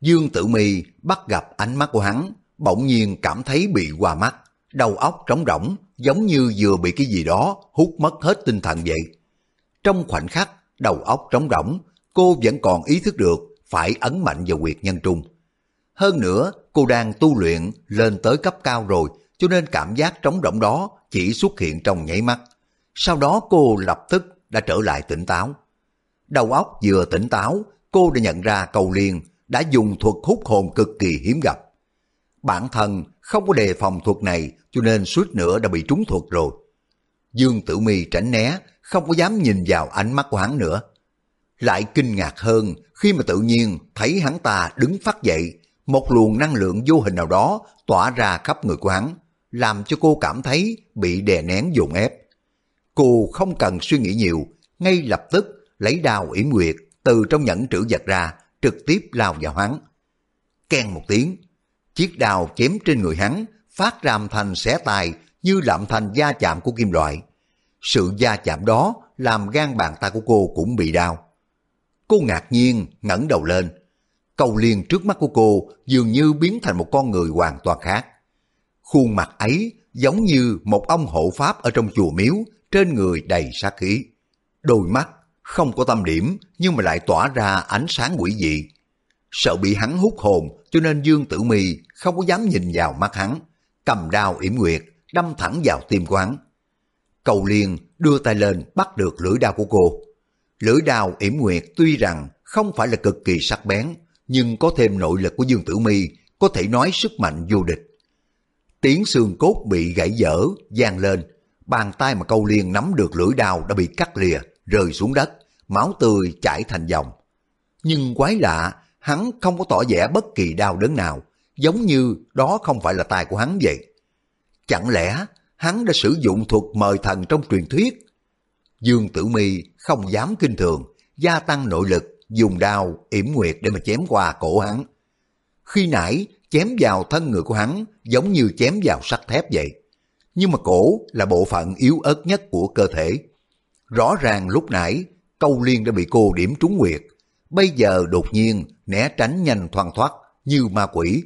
Dương Tử Mi bắt gặp ánh mắt của hắn, bỗng nhiên cảm thấy bị qua mắt, đầu óc trống rỗng, giống như vừa bị cái gì đó hút mất hết tinh thần vậy. Trong khoảnh khắc, đầu óc trống rỗng, cô vẫn còn ý thức được phải ấn mạnh vào quyệt nhân trung. Hơn nữa, cô đang tu luyện lên tới cấp cao rồi, cho nên cảm giác trống rỗng đó chỉ xuất hiện trong nháy mắt. Sau đó cô lập tức đã trở lại tỉnh táo. Đầu óc vừa tỉnh táo, cô đã nhận ra cầu liền đã dùng thuật hút hồn cực kỳ hiếm gặp. Bản thân không có đề phòng thuật này cho nên suýt nữa đã bị trúng thuật rồi. Dương Tử Mi tránh né, không có dám nhìn vào ánh mắt của hắn nữa. Lại kinh ngạc hơn khi mà tự nhiên thấy hắn ta đứng phát dậy, một luồng năng lượng vô hình nào đó tỏa ra khắp người của hắn, làm cho cô cảm thấy bị đè nén dồn ép. Cô không cần suy nghĩ nhiều, ngay lập tức lấy đao yểm nguyệt từ trong nhẫn trữ vật ra, trực tiếp lao vào hắn. Ken một tiếng, chiếc đao chém trên người hắn, phát ràm thành xẻ tài như lạm thành da chạm của kim loại. Sự da chạm đó làm gan bàn tay của cô cũng bị đau. Cô ngạc nhiên ngẩng đầu lên. Cầu liền trước mắt của cô dường như biến thành một con người hoàn toàn khác. Khuôn mặt ấy giống như một ông hộ pháp ở trong chùa miếu, trên người đầy sát khí. Đôi mắt không có tâm điểm nhưng mà lại tỏa ra ánh sáng quỷ dị. Sợ bị hắn hút hồn cho nên Dương Tử Mi không có dám nhìn vào mắt hắn, cầm đao yểm nguyệt, đâm thẳng vào tim của hắn. Cầu liền đưa tay lên bắt được lưỡi đao của cô. Lưỡi đao yểm nguyệt tuy rằng không phải là cực kỳ sắc bén, nhưng có thêm nội lực của Dương Tử Mi có thể nói sức mạnh vô địch. Tiếng xương cốt bị gãy dở, gian lên, bàn tay mà câu liên nắm được lưỡi đao đã bị cắt lìa, rơi xuống đất, máu tươi chảy thành dòng. Nhưng quái lạ, hắn không có tỏ vẻ bất kỳ đau đớn nào, giống như đó không phải là tay của hắn vậy. Chẳng lẽ hắn đã sử dụng thuật mời thần trong truyền thuyết? Dương Tử Mi không dám kinh thường, gia tăng nội lực, dùng đao yểm nguyệt để mà chém qua cổ hắn. Khi nãy chém vào thân người của hắn giống như chém vào sắt thép vậy. Nhưng mà cổ là bộ phận yếu ớt nhất của cơ thể. Rõ ràng lúc nãy câu liên đã bị cô điểm trúng nguyệt. Bây giờ đột nhiên né tránh nhanh thoăn thoát như ma quỷ.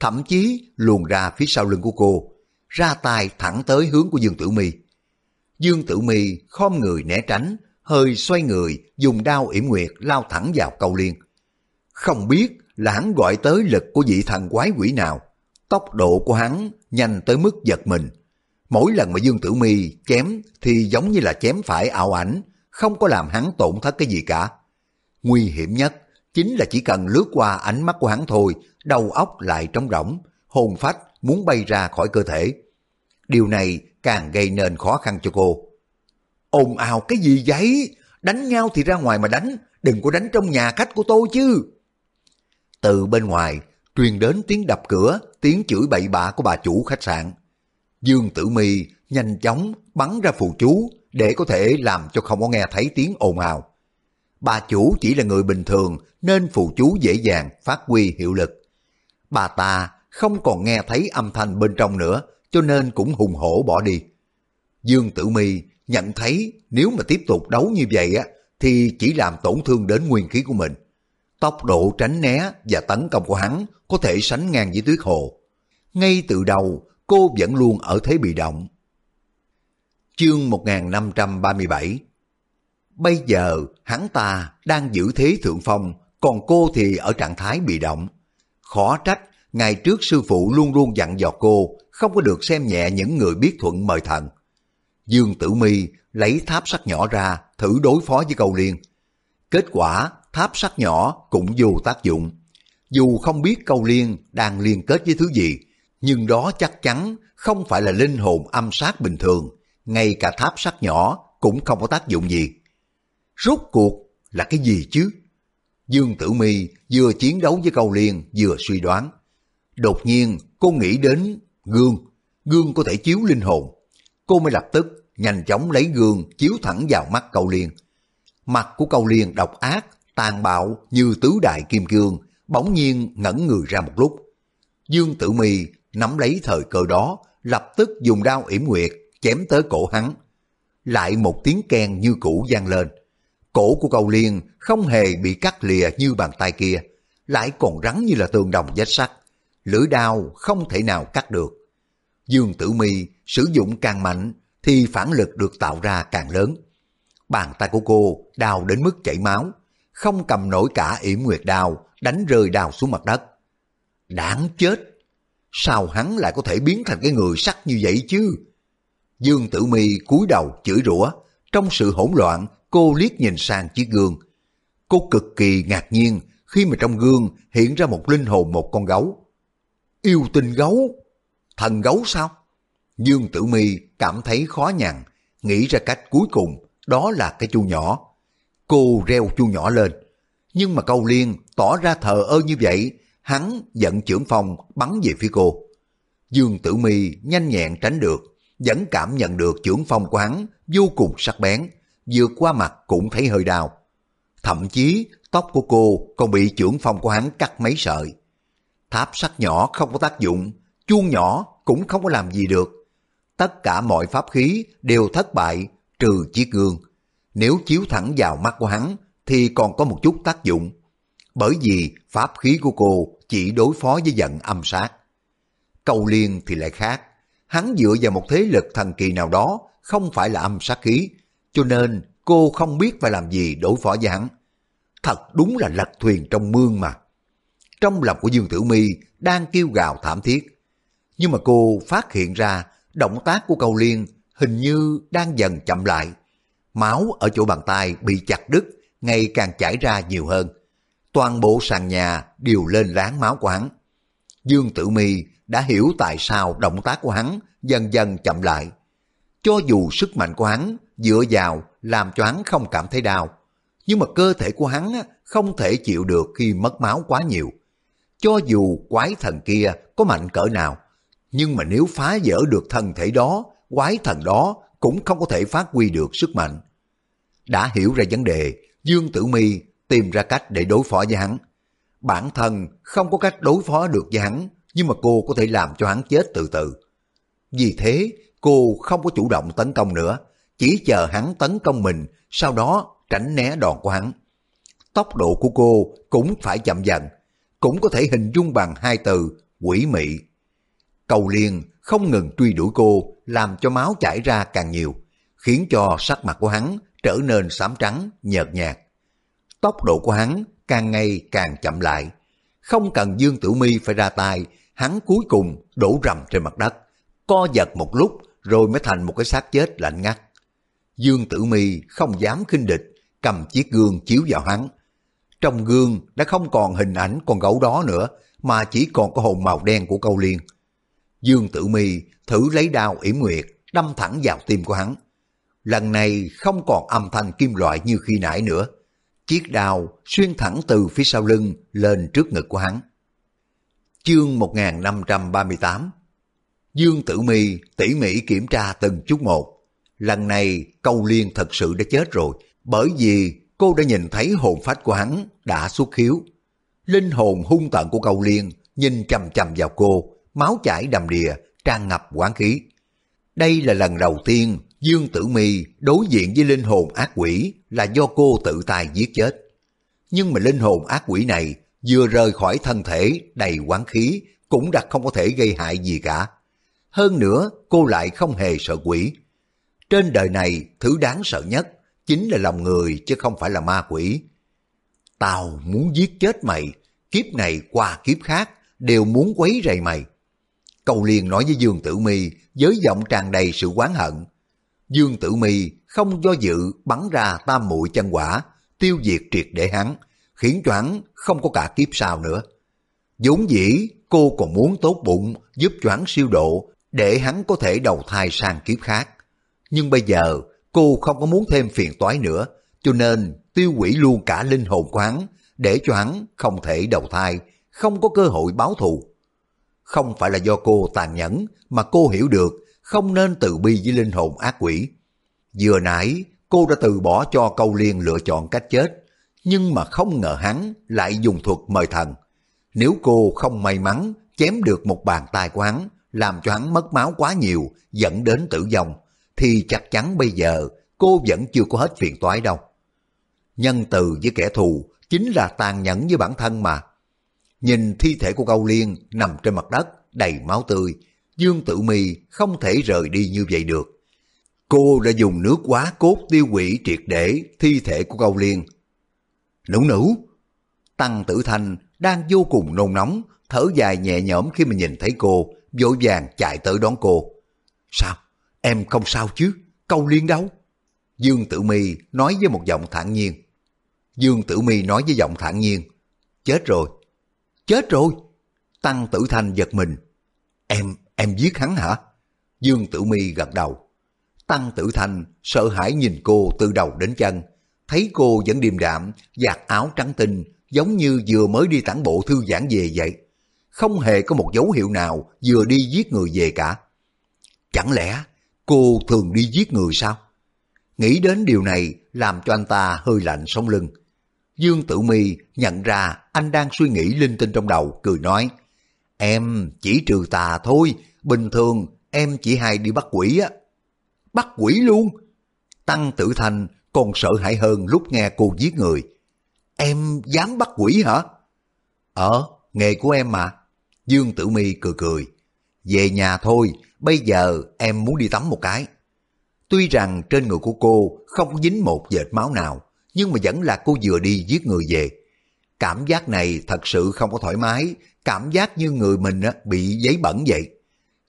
Thậm chí luồn ra phía sau lưng của cô, ra tay thẳng tới hướng của Dương Tử Mi. Dương Tử Mi khom người né tránh, hơi xoay người, dùng đao yểm nguyệt lao thẳng vào câu liên. Không biết là hắn gọi tới lực của vị thần quái quỷ nào. Tốc độ của hắn nhanh tới mức giật mình. Mỗi lần mà Dương Tử Mi chém thì giống như là chém phải ảo ảnh, không có làm hắn tổn thất cái gì cả. Nguy hiểm nhất chính là chỉ cần lướt qua ánh mắt của hắn thôi, đầu óc lại trống rỗng, hồn phách muốn bay ra khỏi cơ thể. Điều này càng gây nên khó khăn cho cô. Ồn ào cái gì vậy? Đánh nhau thì ra ngoài mà đánh, đừng có đánh trong nhà khách của tôi chứ. Từ bên ngoài, truyền đến tiếng đập cửa, tiếng chửi bậy bạ của bà chủ khách sạn. Dương Tử Mi nhanh chóng bắn ra phù chú để có thể làm cho không có nghe thấy tiếng ồn ào. Bà chủ chỉ là người bình thường nên phù chú dễ dàng phát huy hiệu lực. Bà ta không còn nghe thấy âm thanh bên trong nữa cho nên cũng hùng hổ bỏ đi. Dương Tử Mi nhận thấy nếu mà tiếp tục đấu như vậy á thì chỉ làm tổn thương đến nguyên khí của mình. Tốc độ tránh né và tấn công của hắn có thể sánh ngang với tuyết hồ. Ngay từ đầu, cô vẫn luôn ở thế bị động. Chương 1537 Bây giờ, hắn ta đang giữ thế thượng phong, còn cô thì ở trạng thái bị động. Khó trách, ngày trước sư phụ luôn luôn dặn dò cô không có được xem nhẹ những người biết thuận mời thần. Dương Tử Mi lấy tháp sắt nhỏ ra thử đối phó với cầu liên. Kết quả tháp sắt nhỏ cũng vô tác dụng. Dù không biết câu liên đang liên kết với thứ gì, nhưng đó chắc chắn không phải là linh hồn âm sát bình thường, ngay cả tháp sắt nhỏ cũng không có tác dụng gì. Rốt cuộc là cái gì chứ? Dương Tử Mi vừa chiến đấu với câu liên vừa suy đoán. Đột nhiên cô nghĩ đến gương, gương có thể chiếu linh hồn. Cô mới lập tức nhanh chóng lấy gương chiếu thẳng vào mắt câu liên. Mặt của câu liên độc ác tàn bạo như tứ đại kim cương, bỗng nhiên ngẩn người ra một lúc. Dương Tử Mi nắm lấy thời cơ đó, lập tức dùng đao yểm nguyệt chém tới cổ hắn. Lại một tiếng keng như cũ vang lên. Cổ của cầu liên không hề bị cắt lìa như bàn tay kia, lại còn rắn như là tường đồng vách sắt. Lưỡi đao không thể nào cắt được. Dương Tử Mi sử dụng càng mạnh thì phản lực được tạo ra càng lớn. Bàn tay của cô đau đến mức chảy máu, không cầm nổi cả yểm nguyệt đao, đánh rơi đao xuống mặt đất. Đáng chết! Sao hắn lại có thể biến thành cái người sắc như vậy chứ? Dương Tử Mi cúi đầu chửi rủa, trong sự hỗn loạn, cô liếc nhìn sang chiếc gương. Cô cực kỳ ngạc nhiên khi mà trong gương hiện ra một linh hồn một con gấu. Yêu tình gấu? Thần gấu sao? Dương Tử Mi cảm thấy khó nhằn, nghĩ ra cách cuối cùng, đó là cái chu nhỏ. Cô reo chu nhỏ lên. Nhưng mà câu liên tỏ ra thờ ơ như vậy, hắn giận trưởng phong bắn về phía cô. Dương Tử Mi nhanh nhẹn tránh được, vẫn cảm nhận được trưởng phong của hắn vô cùng sắc bén, vượt qua mặt cũng thấy hơi đau. Thậm chí tóc của cô còn bị trưởng phong của hắn cắt mấy sợi. Tháp sắt nhỏ không có tác dụng, chuông nhỏ cũng không có làm gì được. Tất cả mọi pháp khí đều thất bại trừ chiếc gương. Nếu chiếu thẳng vào mắt của hắn, thì còn có một chút tác dụng. Bởi vì pháp khí của cô chỉ đối phó với giận âm sát. Cầu liên thì lại khác. Hắn dựa vào một thế lực thần kỳ nào đó, không phải là âm sát khí. Cho nên cô không biết phải làm gì đối phó với hắn. Thật đúng là lật thuyền trong mương mà. Trong lòng của Dương Tử My đang kêu gào thảm thiết. Nhưng mà cô phát hiện ra động tác của cầu liên hình như đang dần chậm lại máu ở chỗ bàn tay bị chặt đứt, ngày càng chảy ra nhiều hơn. Toàn bộ sàn nhà đều lên láng máu của hắn. Dương Tử Mi đã hiểu tại sao động tác của hắn dần dần chậm lại. Cho dù sức mạnh của hắn dựa vào làm cho hắn không cảm thấy đau, nhưng mà cơ thể của hắn không thể chịu được khi mất máu quá nhiều. Cho dù quái thần kia có mạnh cỡ nào, Nhưng mà nếu phá vỡ được thân thể đó, quái thần đó cũng không có thể phát huy được sức mạnh. Đã hiểu ra vấn đề, Dương Tử Mi tìm ra cách để đối phó với hắn. Bản thân không có cách đối phó được với hắn, nhưng mà cô có thể làm cho hắn chết từ từ. Vì thế, cô không có chủ động tấn công nữa, chỉ chờ hắn tấn công mình, sau đó tránh né đòn của hắn. Tốc độ của cô cũng phải chậm dần, cũng có thể hình dung bằng hai từ quỷ mị. Cầu liên không ngừng truy đuổi cô, làm cho máu chảy ra càng nhiều, khiến cho sắc mặt của hắn trở nên xám trắng, nhợt nhạt. Tốc độ của hắn càng ngày càng chậm lại. Không cần Dương Tử Mi phải ra tay, hắn cuối cùng đổ rầm trên mặt đất, co giật một lúc rồi mới thành một cái xác chết lạnh ngắt. Dương Tử Mi không dám khinh địch, cầm chiếc gương chiếu vào hắn. Trong gương đã không còn hình ảnh con gấu đó nữa, mà chỉ còn có hồn màu đen của câu liên. Dương Tử Mi thử lấy đao yểm nguyệt, đâm thẳng vào tim của hắn. Lần này không còn âm thanh kim loại như khi nãy nữa. Chiếc đao xuyên thẳng từ phía sau lưng lên trước ngực của hắn. Chương 1538 Dương Tử Mi tỉ mỉ kiểm tra từng chút một. Lần này câu liên thật sự đã chết rồi, bởi vì cô đã nhìn thấy hồn phách của hắn đã xuất khiếu. Linh hồn hung tận của câu liên nhìn chầm chầm vào cô, máu chảy đầm đìa, tràn ngập quán khí. Đây là lần đầu tiên Dương Tử Mi đối diện với linh hồn ác quỷ là do cô tự tay giết chết. Nhưng mà linh hồn ác quỷ này vừa rời khỏi thân thể đầy quán khí cũng đã không có thể gây hại gì cả. Hơn nữa, cô lại không hề sợ quỷ. Trên đời này, thứ đáng sợ nhất chính là lòng người chứ không phải là ma quỷ. Tao muốn giết chết mày, kiếp này qua kiếp khác đều muốn quấy rầy mày. Cầu liền nói với Dương Tử Mi với giọng tràn đầy sự oán hận. Dương Tử Mi không do dự bắn ra tam muội chân quả, tiêu diệt triệt để hắn, khiến cho hắn không có cả kiếp sau nữa. vốn dĩ cô còn muốn tốt bụng giúp cho hắn siêu độ để hắn có thể đầu thai sang kiếp khác. Nhưng bây giờ cô không có muốn thêm phiền toái nữa, cho nên tiêu hủy luôn cả linh hồn của hắn để cho hắn không thể đầu thai, không có cơ hội báo thù. Không phải là do cô tàn nhẫn mà cô hiểu được không nên từ bi với linh hồn ác quỷ. Vừa nãy cô đã từ bỏ cho câu liên lựa chọn cách chết, nhưng mà không ngờ hắn lại dùng thuật mời thần. Nếu cô không may mắn chém được một bàn tay của hắn, làm cho hắn mất máu quá nhiều, dẫn đến tử vong, thì chắc chắn bây giờ cô vẫn chưa có hết phiền toái đâu. Nhân từ với kẻ thù chính là tàn nhẫn với bản thân mà. Nhìn thi thể của Câu Liên nằm trên mặt đất, đầy máu tươi, Dương Tử Mi không thể rời đi như vậy được. Cô đã dùng nước quá cốt tiêu hủy triệt để thi thể của Câu Liên. Nữ nữ! Tăng Tử Thanh đang vô cùng nôn nóng, thở dài nhẹ nhõm khi mà nhìn thấy cô, vội vàng chạy tới đón cô. Sao? Em không sao chứ? Câu Liên đâu? Dương Tử Mi nói với một giọng thản nhiên. Dương Tử Mi nói với giọng thản nhiên. Chết rồi. Chết rồi. Tăng Tử Thanh giật mình. Em, em giết hắn hả? Dương Tử Mi gật đầu. Tăng Tử Thanh sợ hãi nhìn cô từ đầu đến chân. Thấy cô vẫn điềm đạm, giặt áo trắng tinh, giống như vừa mới đi tản bộ thư giãn về vậy. Không hề có một dấu hiệu nào vừa đi giết người về cả. Chẳng lẽ cô thường đi giết người sao? Nghĩ đến điều này làm cho anh ta hơi lạnh sống lưng. Dương Tử Mi nhận ra anh đang suy nghĩ linh tinh trong đầu, cười nói, Em chỉ trừ tà thôi, bình thường em chỉ hay đi bắt quỷ á. Bắt quỷ luôn? Tăng Tử thành còn sợ hãi hơn lúc nghe cô giết người. Em dám bắt quỷ hả? Ờ, nghề của em mà. Dương Tử Mi cười cười. Về nhà thôi, bây giờ em muốn đi tắm một cái. Tuy rằng trên người của cô không dính một vệt máu nào, nhưng mà vẫn là cô vừa đi giết người về. Cảm giác này thật sự không có thoải mái, cảm giác như người mình bị giấy bẩn vậy.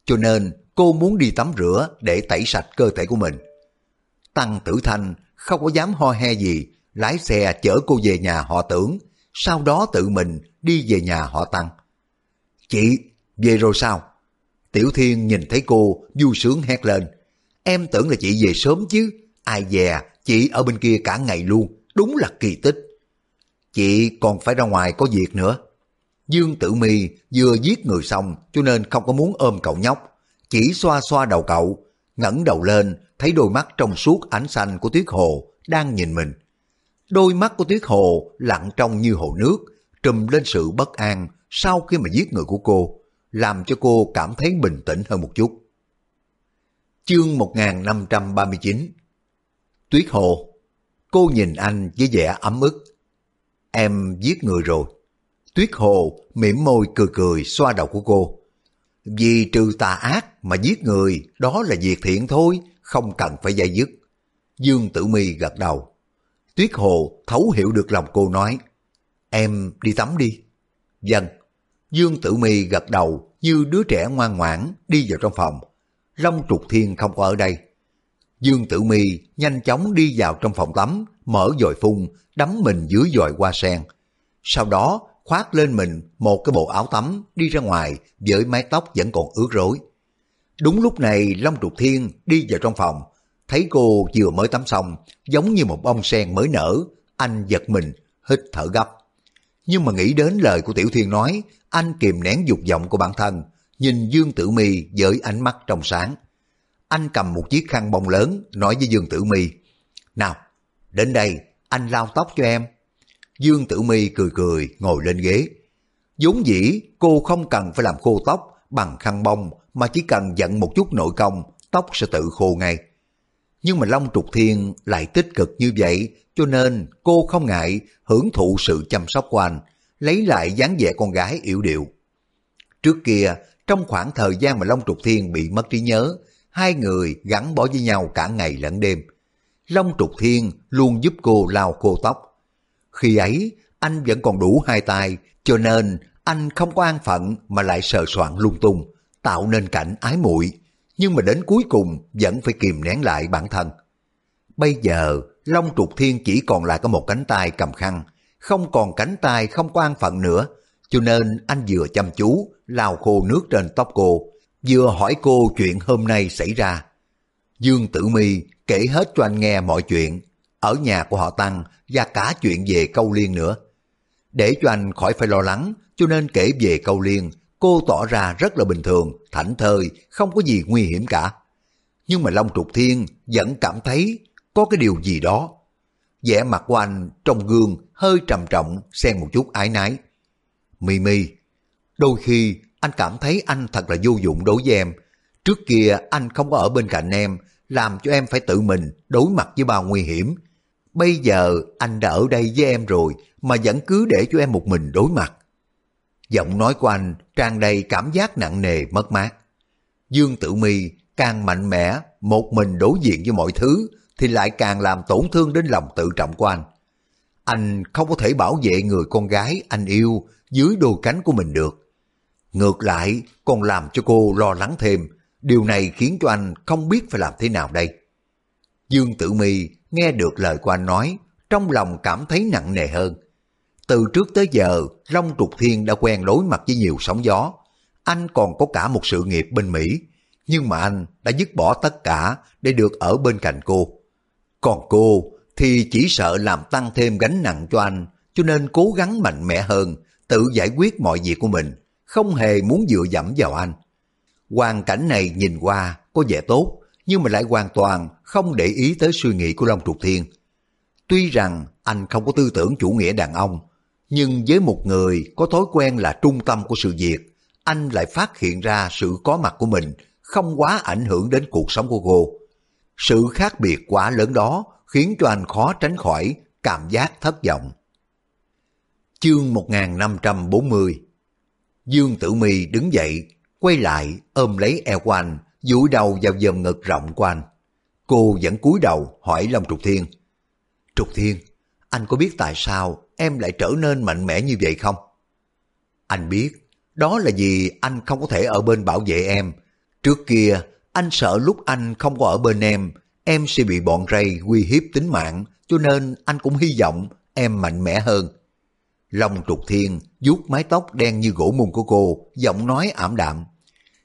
Cho nên cô muốn đi tắm rửa để tẩy sạch cơ thể của mình. Tăng Tử Thanh không có dám ho he gì, lái xe chở cô về nhà họ tưởng, sau đó tự mình đi về nhà họ Tăng. Chị, về rồi sao? Tiểu Thiên nhìn thấy cô vui sướng hét lên. Em tưởng là chị về sớm chứ, ai dè, chị ở bên kia cả ngày luôn, đúng là kỳ tích. Chị còn phải ra ngoài có việc nữa. Dương Tử Mi vừa giết người xong cho nên không có muốn ôm cậu nhóc, chỉ xoa xoa đầu cậu, ngẩng đầu lên thấy đôi mắt trong suốt ánh xanh của Tuyết Hồ đang nhìn mình. Đôi mắt của Tuyết Hồ lặng trong như hồ nước, trùm lên sự bất an sau khi mà giết người của cô, làm cho cô cảm thấy bình tĩnh hơn một chút. Chương 1539 Tuyết Hồ Cô nhìn anh với vẻ ấm ức. Em giết người rồi. Tuyết Hồ mỉm môi cười cười xoa đầu của cô. Vì trừ tà ác mà giết người đó là việc thiện thôi, không cần phải dây dứt. Dương Tử Mi gật đầu. Tuyết Hồ thấu hiểu được lòng cô nói. Em đi tắm đi. Dân. Vâng. Dương Tử Mi gật đầu như đứa trẻ ngoan ngoãn đi vào trong phòng. Long Trục Thiên không có ở đây. Dương Tử Mi nhanh chóng đi vào trong phòng tắm, mở dòi phun, đắm mình dưới dòi hoa sen. Sau đó khoác lên mình một cái bộ áo tắm đi ra ngoài với mái tóc vẫn còn ướt rối. Đúng lúc này Long Trục Thiên đi vào trong phòng, thấy cô vừa mới tắm xong, giống như một bông sen mới nở, anh giật mình, hít thở gấp. Nhưng mà nghĩ đến lời của Tiểu Thiên nói, anh kìm nén dục vọng của bản thân, nhìn Dương Tử Mi với ánh mắt trong sáng. Anh cầm một chiếc khăn bông lớn, nói với Dương Tử Mi, Nào, đến đây, anh lau tóc cho em. Dương Tử Mi cười cười, ngồi lên ghế. vốn dĩ cô không cần phải làm khô tóc bằng khăn bông, mà chỉ cần giận một chút nội công, tóc sẽ tự khô ngay. Nhưng mà Long Trục Thiên lại tích cực như vậy, cho nên cô không ngại hưởng thụ sự chăm sóc của anh, lấy lại dáng vẻ con gái yếu điệu. Trước kia, trong khoảng thời gian mà Long Trục Thiên bị mất trí nhớ, hai người gắn bó với nhau cả ngày lẫn đêm. Long Trục Thiên luôn giúp cô lau khô tóc. Khi ấy, anh vẫn còn đủ hai tay, cho nên anh không có an phận mà lại sờ soạn lung tung, tạo nên cảnh ái muội nhưng mà đến cuối cùng vẫn phải kìm nén lại bản thân. Bây giờ, Long Trục Thiên chỉ còn lại có một cánh tay cầm khăn, không còn cánh tay không có an phận nữa, cho nên anh vừa chăm chú lau khô nước trên tóc cô, vừa hỏi cô chuyện hôm nay xảy ra. Dương Tử Mi kể hết cho anh nghe mọi chuyện, ở nhà của họ Tăng và cả chuyện về câu liên nữa. Để cho anh khỏi phải lo lắng, cho nên kể về câu liên, cô tỏ ra rất là bình thường, thảnh thơi, không có gì nguy hiểm cả. Nhưng mà Long Trục Thiên vẫn cảm thấy có cái điều gì đó. vẻ mặt của anh trong gương hơi trầm trọng, xen một chút ái nái. Mimi, Mi, đôi khi anh cảm thấy anh thật là vô dụng đối với em. Trước kia anh không có ở bên cạnh em, làm cho em phải tự mình đối mặt với bao nguy hiểm. Bây giờ anh đã ở đây với em rồi, mà vẫn cứ để cho em một mình đối mặt. Giọng nói của anh tràn đầy cảm giác nặng nề mất mát. Dương Tử Mi càng mạnh mẽ, một mình đối diện với mọi thứ, thì lại càng làm tổn thương đến lòng tự trọng của anh. Anh không có thể bảo vệ người con gái anh yêu dưới đôi cánh của mình được. Ngược lại, còn làm cho cô lo lắng thêm. Điều này khiến cho anh không biết phải làm thế nào đây. Dương Tử Mi nghe được lời của anh nói, trong lòng cảm thấy nặng nề hơn. Từ trước tới giờ, Long Trục Thiên đã quen đối mặt với nhiều sóng gió. Anh còn có cả một sự nghiệp bên Mỹ, nhưng mà anh đã dứt bỏ tất cả để được ở bên cạnh cô. Còn cô thì chỉ sợ làm tăng thêm gánh nặng cho anh, cho nên cố gắng mạnh mẽ hơn, tự giải quyết mọi việc của mình, không hề muốn dựa dẫm vào anh. Hoàn cảnh này nhìn qua có vẻ tốt, nhưng mà lại hoàn toàn không để ý tới suy nghĩ của Long Trục Thiên. Tuy rằng anh không có tư tưởng chủ nghĩa đàn ông, nhưng với một người có thói quen là trung tâm của sự việc, anh lại phát hiện ra sự có mặt của mình không quá ảnh hưởng đến cuộc sống của cô. Sự khác biệt quá lớn đó khiến cho anh khó tránh khỏi cảm giác thất vọng. Chương 1540 Dương Tử Mi đứng dậy, quay lại ôm lấy eo của anh, dúi đầu vào dầm ngực rộng của anh. Cô vẫn cúi đầu hỏi Long Trục Thiên. Trục Thiên, anh có biết tại sao em lại trở nên mạnh mẽ như vậy không? Anh biết, đó là vì anh không có thể ở bên bảo vệ em. Trước kia, anh sợ lúc anh không có ở bên em, em sẽ bị bọn rây uy hiếp tính mạng, cho nên anh cũng hy vọng em mạnh mẽ hơn. Long trục thiên vuốt mái tóc đen như gỗ mùng của cô, giọng nói ảm đạm.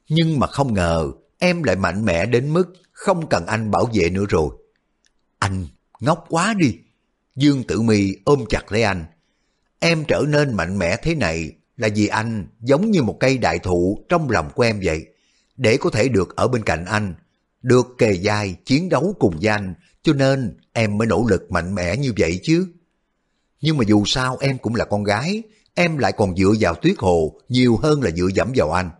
Nhưng mà không ngờ, em lại mạnh mẽ đến mức không cần anh bảo vệ nữa rồi. Anh ngốc quá đi. Dương Tử Mi ôm chặt lấy anh. Em trở nên mạnh mẽ thế này là vì anh giống như một cây đại thụ trong lòng của em vậy. Để có thể được ở bên cạnh anh, được kề vai chiến đấu cùng với anh, cho nên em mới nỗ lực mạnh mẽ như vậy chứ. Nhưng mà dù sao em cũng là con gái, em lại còn dựa vào tuyết hồ nhiều hơn là dựa dẫm vào anh.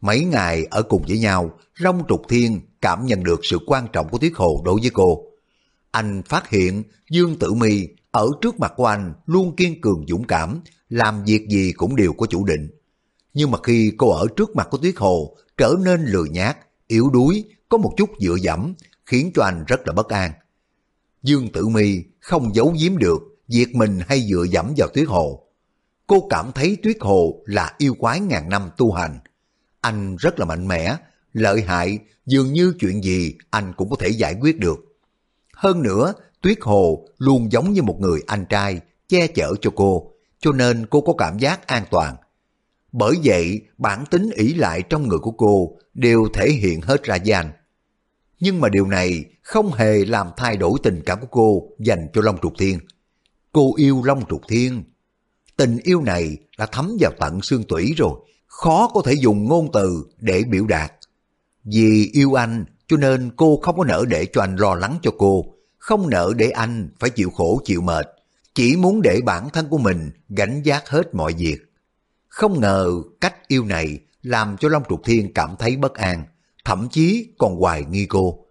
Mấy ngày ở cùng với nhau, rong Trục Thiên cảm nhận được sự quan trọng của tuyết hồ đối với cô. Anh phát hiện Dương Tử Mi ở trước mặt của anh luôn kiên cường dũng cảm, làm việc gì cũng đều có chủ định. Nhưng mà khi cô ở trước mặt của Tuyết Hồ trở nên lười nhát, yếu đuối, có một chút dựa dẫm, khiến cho anh rất là bất an. Dương Tử Mi không giấu giếm được việc mình hay dựa dẫm vào Tuyết Hồ. Cô cảm thấy Tuyết Hồ là yêu quái ngàn năm tu hành. Anh rất là mạnh mẽ, lợi hại, dường như chuyện gì anh cũng có thể giải quyết được. Hơn nữa, Tuyết Hồ luôn giống như một người anh trai che chở cho cô, cho nên cô có cảm giác an toàn. Bởi vậy, bản tính ỷ lại trong người của cô đều thể hiện hết ra với anh. Nhưng mà điều này không hề làm thay đổi tình cảm của cô dành cho Long Trục Thiên. Cô yêu Long Trục Thiên. Tình yêu này đã thấm vào tận xương tủy rồi, khó có thể dùng ngôn từ để biểu đạt. Vì yêu anh cho nên cô không có nỡ để cho anh lo lắng cho cô, không nỡ để anh phải chịu khổ chịu mệt, chỉ muốn để bản thân của mình gánh vác hết mọi việc. Không ngờ cách yêu này làm cho Long Trục Thiên cảm thấy bất an, thậm chí còn hoài nghi cô.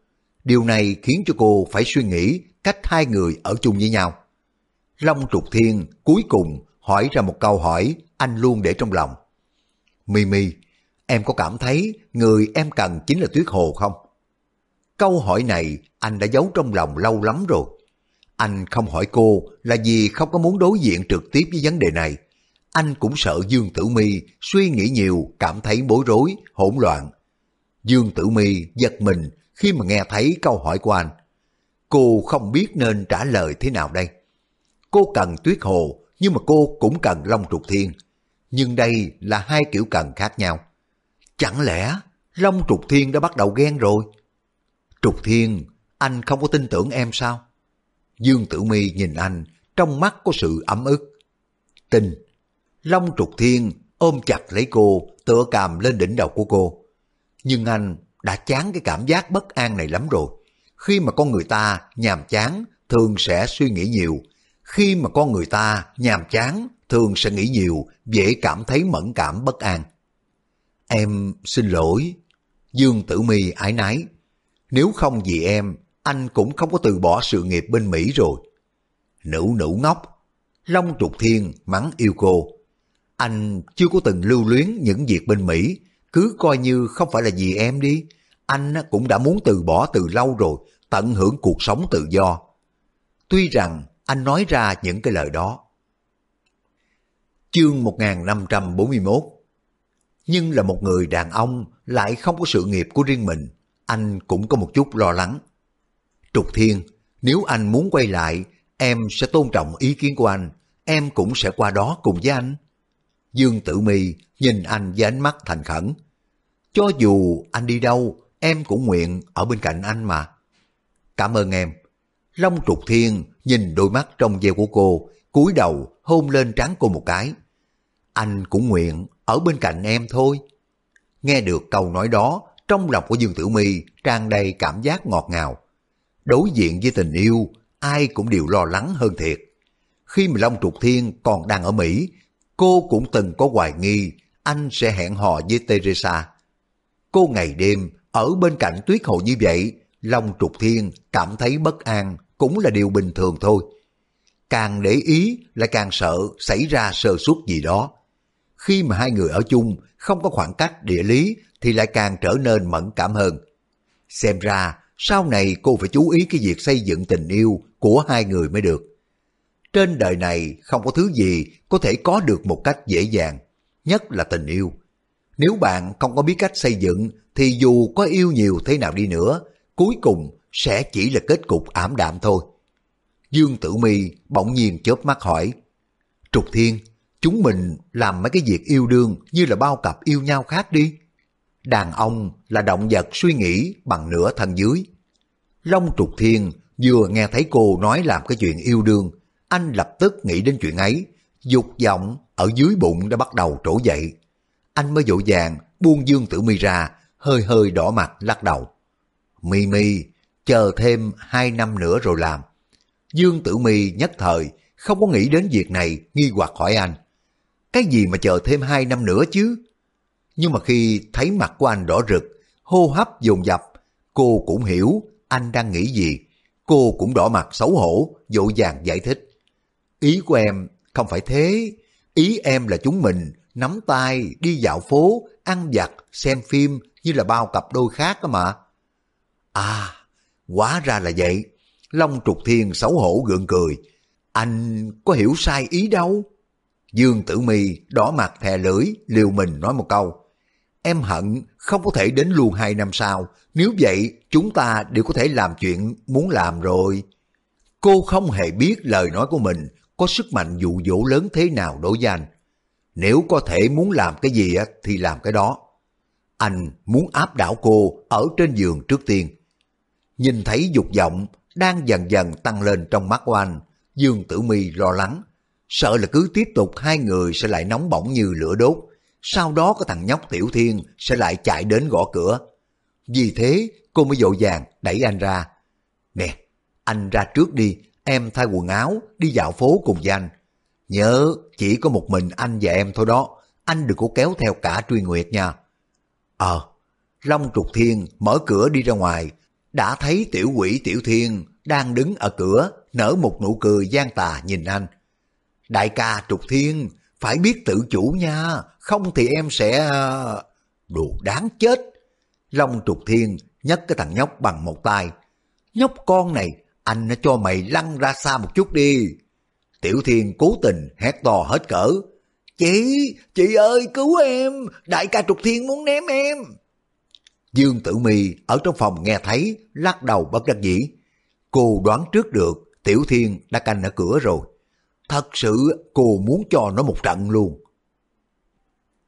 Điều này khiến cho cô phải suy nghĩ cách hai người ở chung với nhau. Long Trục Thiên cuối cùng hỏi ra một câu hỏi anh luôn để trong lòng. Mimi, em có cảm thấy người em cần chính là Tuyết Hồ không? Câu hỏi này anh đã giấu trong lòng lâu lắm rồi. Anh không hỏi cô là vì không có muốn đối diện trực tiếp với vấn đề này. Anh cũng sợ Dương Tử Mi suy nghĩ nhiều, cảm thấy bối rối, hỗn loạn. Dương Tử Mi giật mình khi mà nghe thấy câu hỏi của anh. Cô không biết nên trả lời thế nào đây. Cô cần Tuyết Hồ, nhưng mà cô cũng cần Long Trục Thiên. Nhưng đây là hai kiểu cần khác nhau. Chẳng lẽ Long Trục Thiên đã bắt đầu ghen rồi? Trục Thiên, anh không có tin tưởng em sao? Dương Tử Mi nhìn anh, trong mắt có sự ấm ức. Tin. Long Trục Thiên ôm chặt lấy cô, tựa càm lên đỉnh đầu của cô. Nhưng anh đã chán cái cảm giác bất an này lắm rồi. Khi mà con người ta nhàm chán, thường sẽ suy nghĩ nhiều. Khi mà con người ta nhàm chán, thường sẽ nghĩ nhiều, dễ cảm thấy mẫn cảm bất an. Em xin lỗi. Dương Tử Mi ái nái. Nếu không vì em, anh cũng không có từ bỏ sự nghiệp bên Mỹ rồi. Nữ nữ ngốc. Long Trục Thiên mắng yêu cô. Anh chưa có từng lưu luyến những việc bên Mỹ, cứ coi như không phải là vì em đi. Anh cũng đã muốn từ bỏ từ lâu rồi, tận hưởng cuộc sống tự do. Tuy rằng anh nói ra những cái lời đó. Chương 1541 Nhưng là một người đàn ông lại không có sự nghiệp của riêng mình, anh cũng có một chút lo lắng. Trục Thiên, nếu anh muốn quay lại, em sẽ tôn trọng ý kiến của anh, em cũng sẽ qua đó cùng với anh. Dương Tử Mi nhìn anh với ánh mắt thành khẩn. Cho dù anh đi đâu, em cũng nguyện ở bên cạnh anh mà. Cảm ơn em. Long Trục Thiên nhìn đôi mắt trong veo của cô, cúi đầu hôn lên trán cô một cái. Anh cũng nguyện ở bên cạnh em thôi. Nghe được câu nói đó, trong lòng của Dương Tử Mi tràn đầy cảm giác ngọt ngào. Đối diện với tình yêu, ai cũng đều lo lắng hơn thiệt. Khi mà Long Trục Thiên còn đang ở Mỹ, cô cũng từng có hoài nghi anh sẽ hẹn hò với Teresa. Cô ngày đêm ở bên cạnh Tuyết Hồ như vậy, Long Trục Thiên cảm thấy bất an cũng là điều bình thường thôi. Càng để ý lại càng sợ xảy ra sơ suất gì đó. Khi mà hai người ở chung không có khoảng cách địa lý thì lại càng trở nên mẫn cảm hơn. Xem ra sau này cô phải chú ý cái việc xây dựng tình yêu của hai người mới được. Trên đời này không có thứ gì có thể có được một cách dễ dàng, nhất là tình yêu. Nếu bạn không có biết cách xây dựng thì dù có yêu nhiều thế nào đi nữa, cuối cùng sẽ chỉ là kết cục ảm đạm thôi. Dương Tử Mi bỗng nhiên chớp mắt hỏi, Trục Thiên, chúng mình làm mấy cái việc yêu đương như là bao cặp yêu nhau khác đi. Đàn ông là động vật suy nghĩ bằng nửa thân dưới. Long Trục Thiên vừa nghe thấy cô nói làm cái chuyện yêu đương, anh lập tức nghĩ đến chuyện ấy, dục vọng ở dưới bụng đã bắt đầu trổ dậy. Anh mới dỗ dàng buông Dương Tử Mi ra, hơi hơi đỏ mặt lắc đầu. Mi Mi, chờ thêm hai năm nữa rồi làm. Dương Tử Mi nhất thời không có nghĩ đến việc này nghi hoặc hỏi anh. Cái gì mà chờ thêm hai năm nữa chứ? Nhưng mà khi thấy mặt của anh đỏ rực, hô hấp dồn dập, cô cũng hiểu anh đang nghĩ gì. Cô cũng đỏ mặt xấu hổ, dỗ dàng giải thích. Ý của em không phải thế. Ý em là chúng mình nắm tay, đi dạo phố, ăn vặt, xem phim như là bao cặp đôi khác đó mà. À, quá ra là vậy. Long trục thiên xấu hổ gượng cười. Anh có hiểu sai ý đâu. Dương Tử Mi đỏ mặt thè lưỡi, liều mình nói một câu. Em hận không có thể đến luôn hai năm sau, nếu vậy chúng ta đều có thể làm chuyện muốn làm rồi. Cô không hề biết lời nói của mình có sức mạnh dụ dỗ lớn thế nào đối với anh. Nếu có thể muốn làm cái gì thì làm cái đó. Anh muốn áp đảo cô ở trên giường trước tiên. Nhìn thấy dục vọng đang dần dần tăng lên trong mắt của anh, Dương Tử Mi lo lắng, sợ là cứ tiếp tục hai người sẽ lại nóng bỏng như lửa đốt, sau đó có thằng nhóc Tiểu Thiên sẽ lại chạy đến gõ cửa. Vì thế cô mới dội vàng đẩy anh ra. Nè, anh ra trước đi, em thay quần áo, đi dạo phố cùng với anh. Nhớ, chỉ có một mình anh và em thôi đó, anh đừng có kéo theo cả truy nguyệt nha. Ờ, Long Trục Thiên mở cửa đi ra ngoài, đã thấy tiểu quỷ tiểu thiên đang đứng ở cửa, nở một nụ cười gian tà nhìn anh. Đại ca Trục Thiên, phải biết tự chủ nha, không thì em sẽ... À, Đồ đáng chết! Long Trục Thiên nhấc cái thằng nhóc bằng một tay. Nhóc con này, anh nó cho mày lăn ra xa một chút đi. Tiểu Thiên cố tình hét to hết cỡ. Chị, chị ơi cứu em, đại ca Trục Thiên muốn ném em. Dương Tử Mi ở trong phòng nghe thấy, lắc đầu bất đắc dĩ. Cô đoán trước được Tiểu Thiên đã canh ở cửa rồi. Thật sự cô muốn cho nó một trận luôn.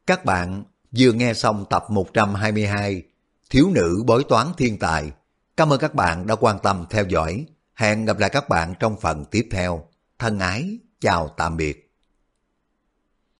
Các bạn vừa nghe xong tập 122 Thiếu nữ bói toán thiên tài. Cảm ơn các bạn đã quan tâm theo dõi. Hẹn gặp lại các bạn trong phần tiếp theo. Thân ái, chào tạm biệt.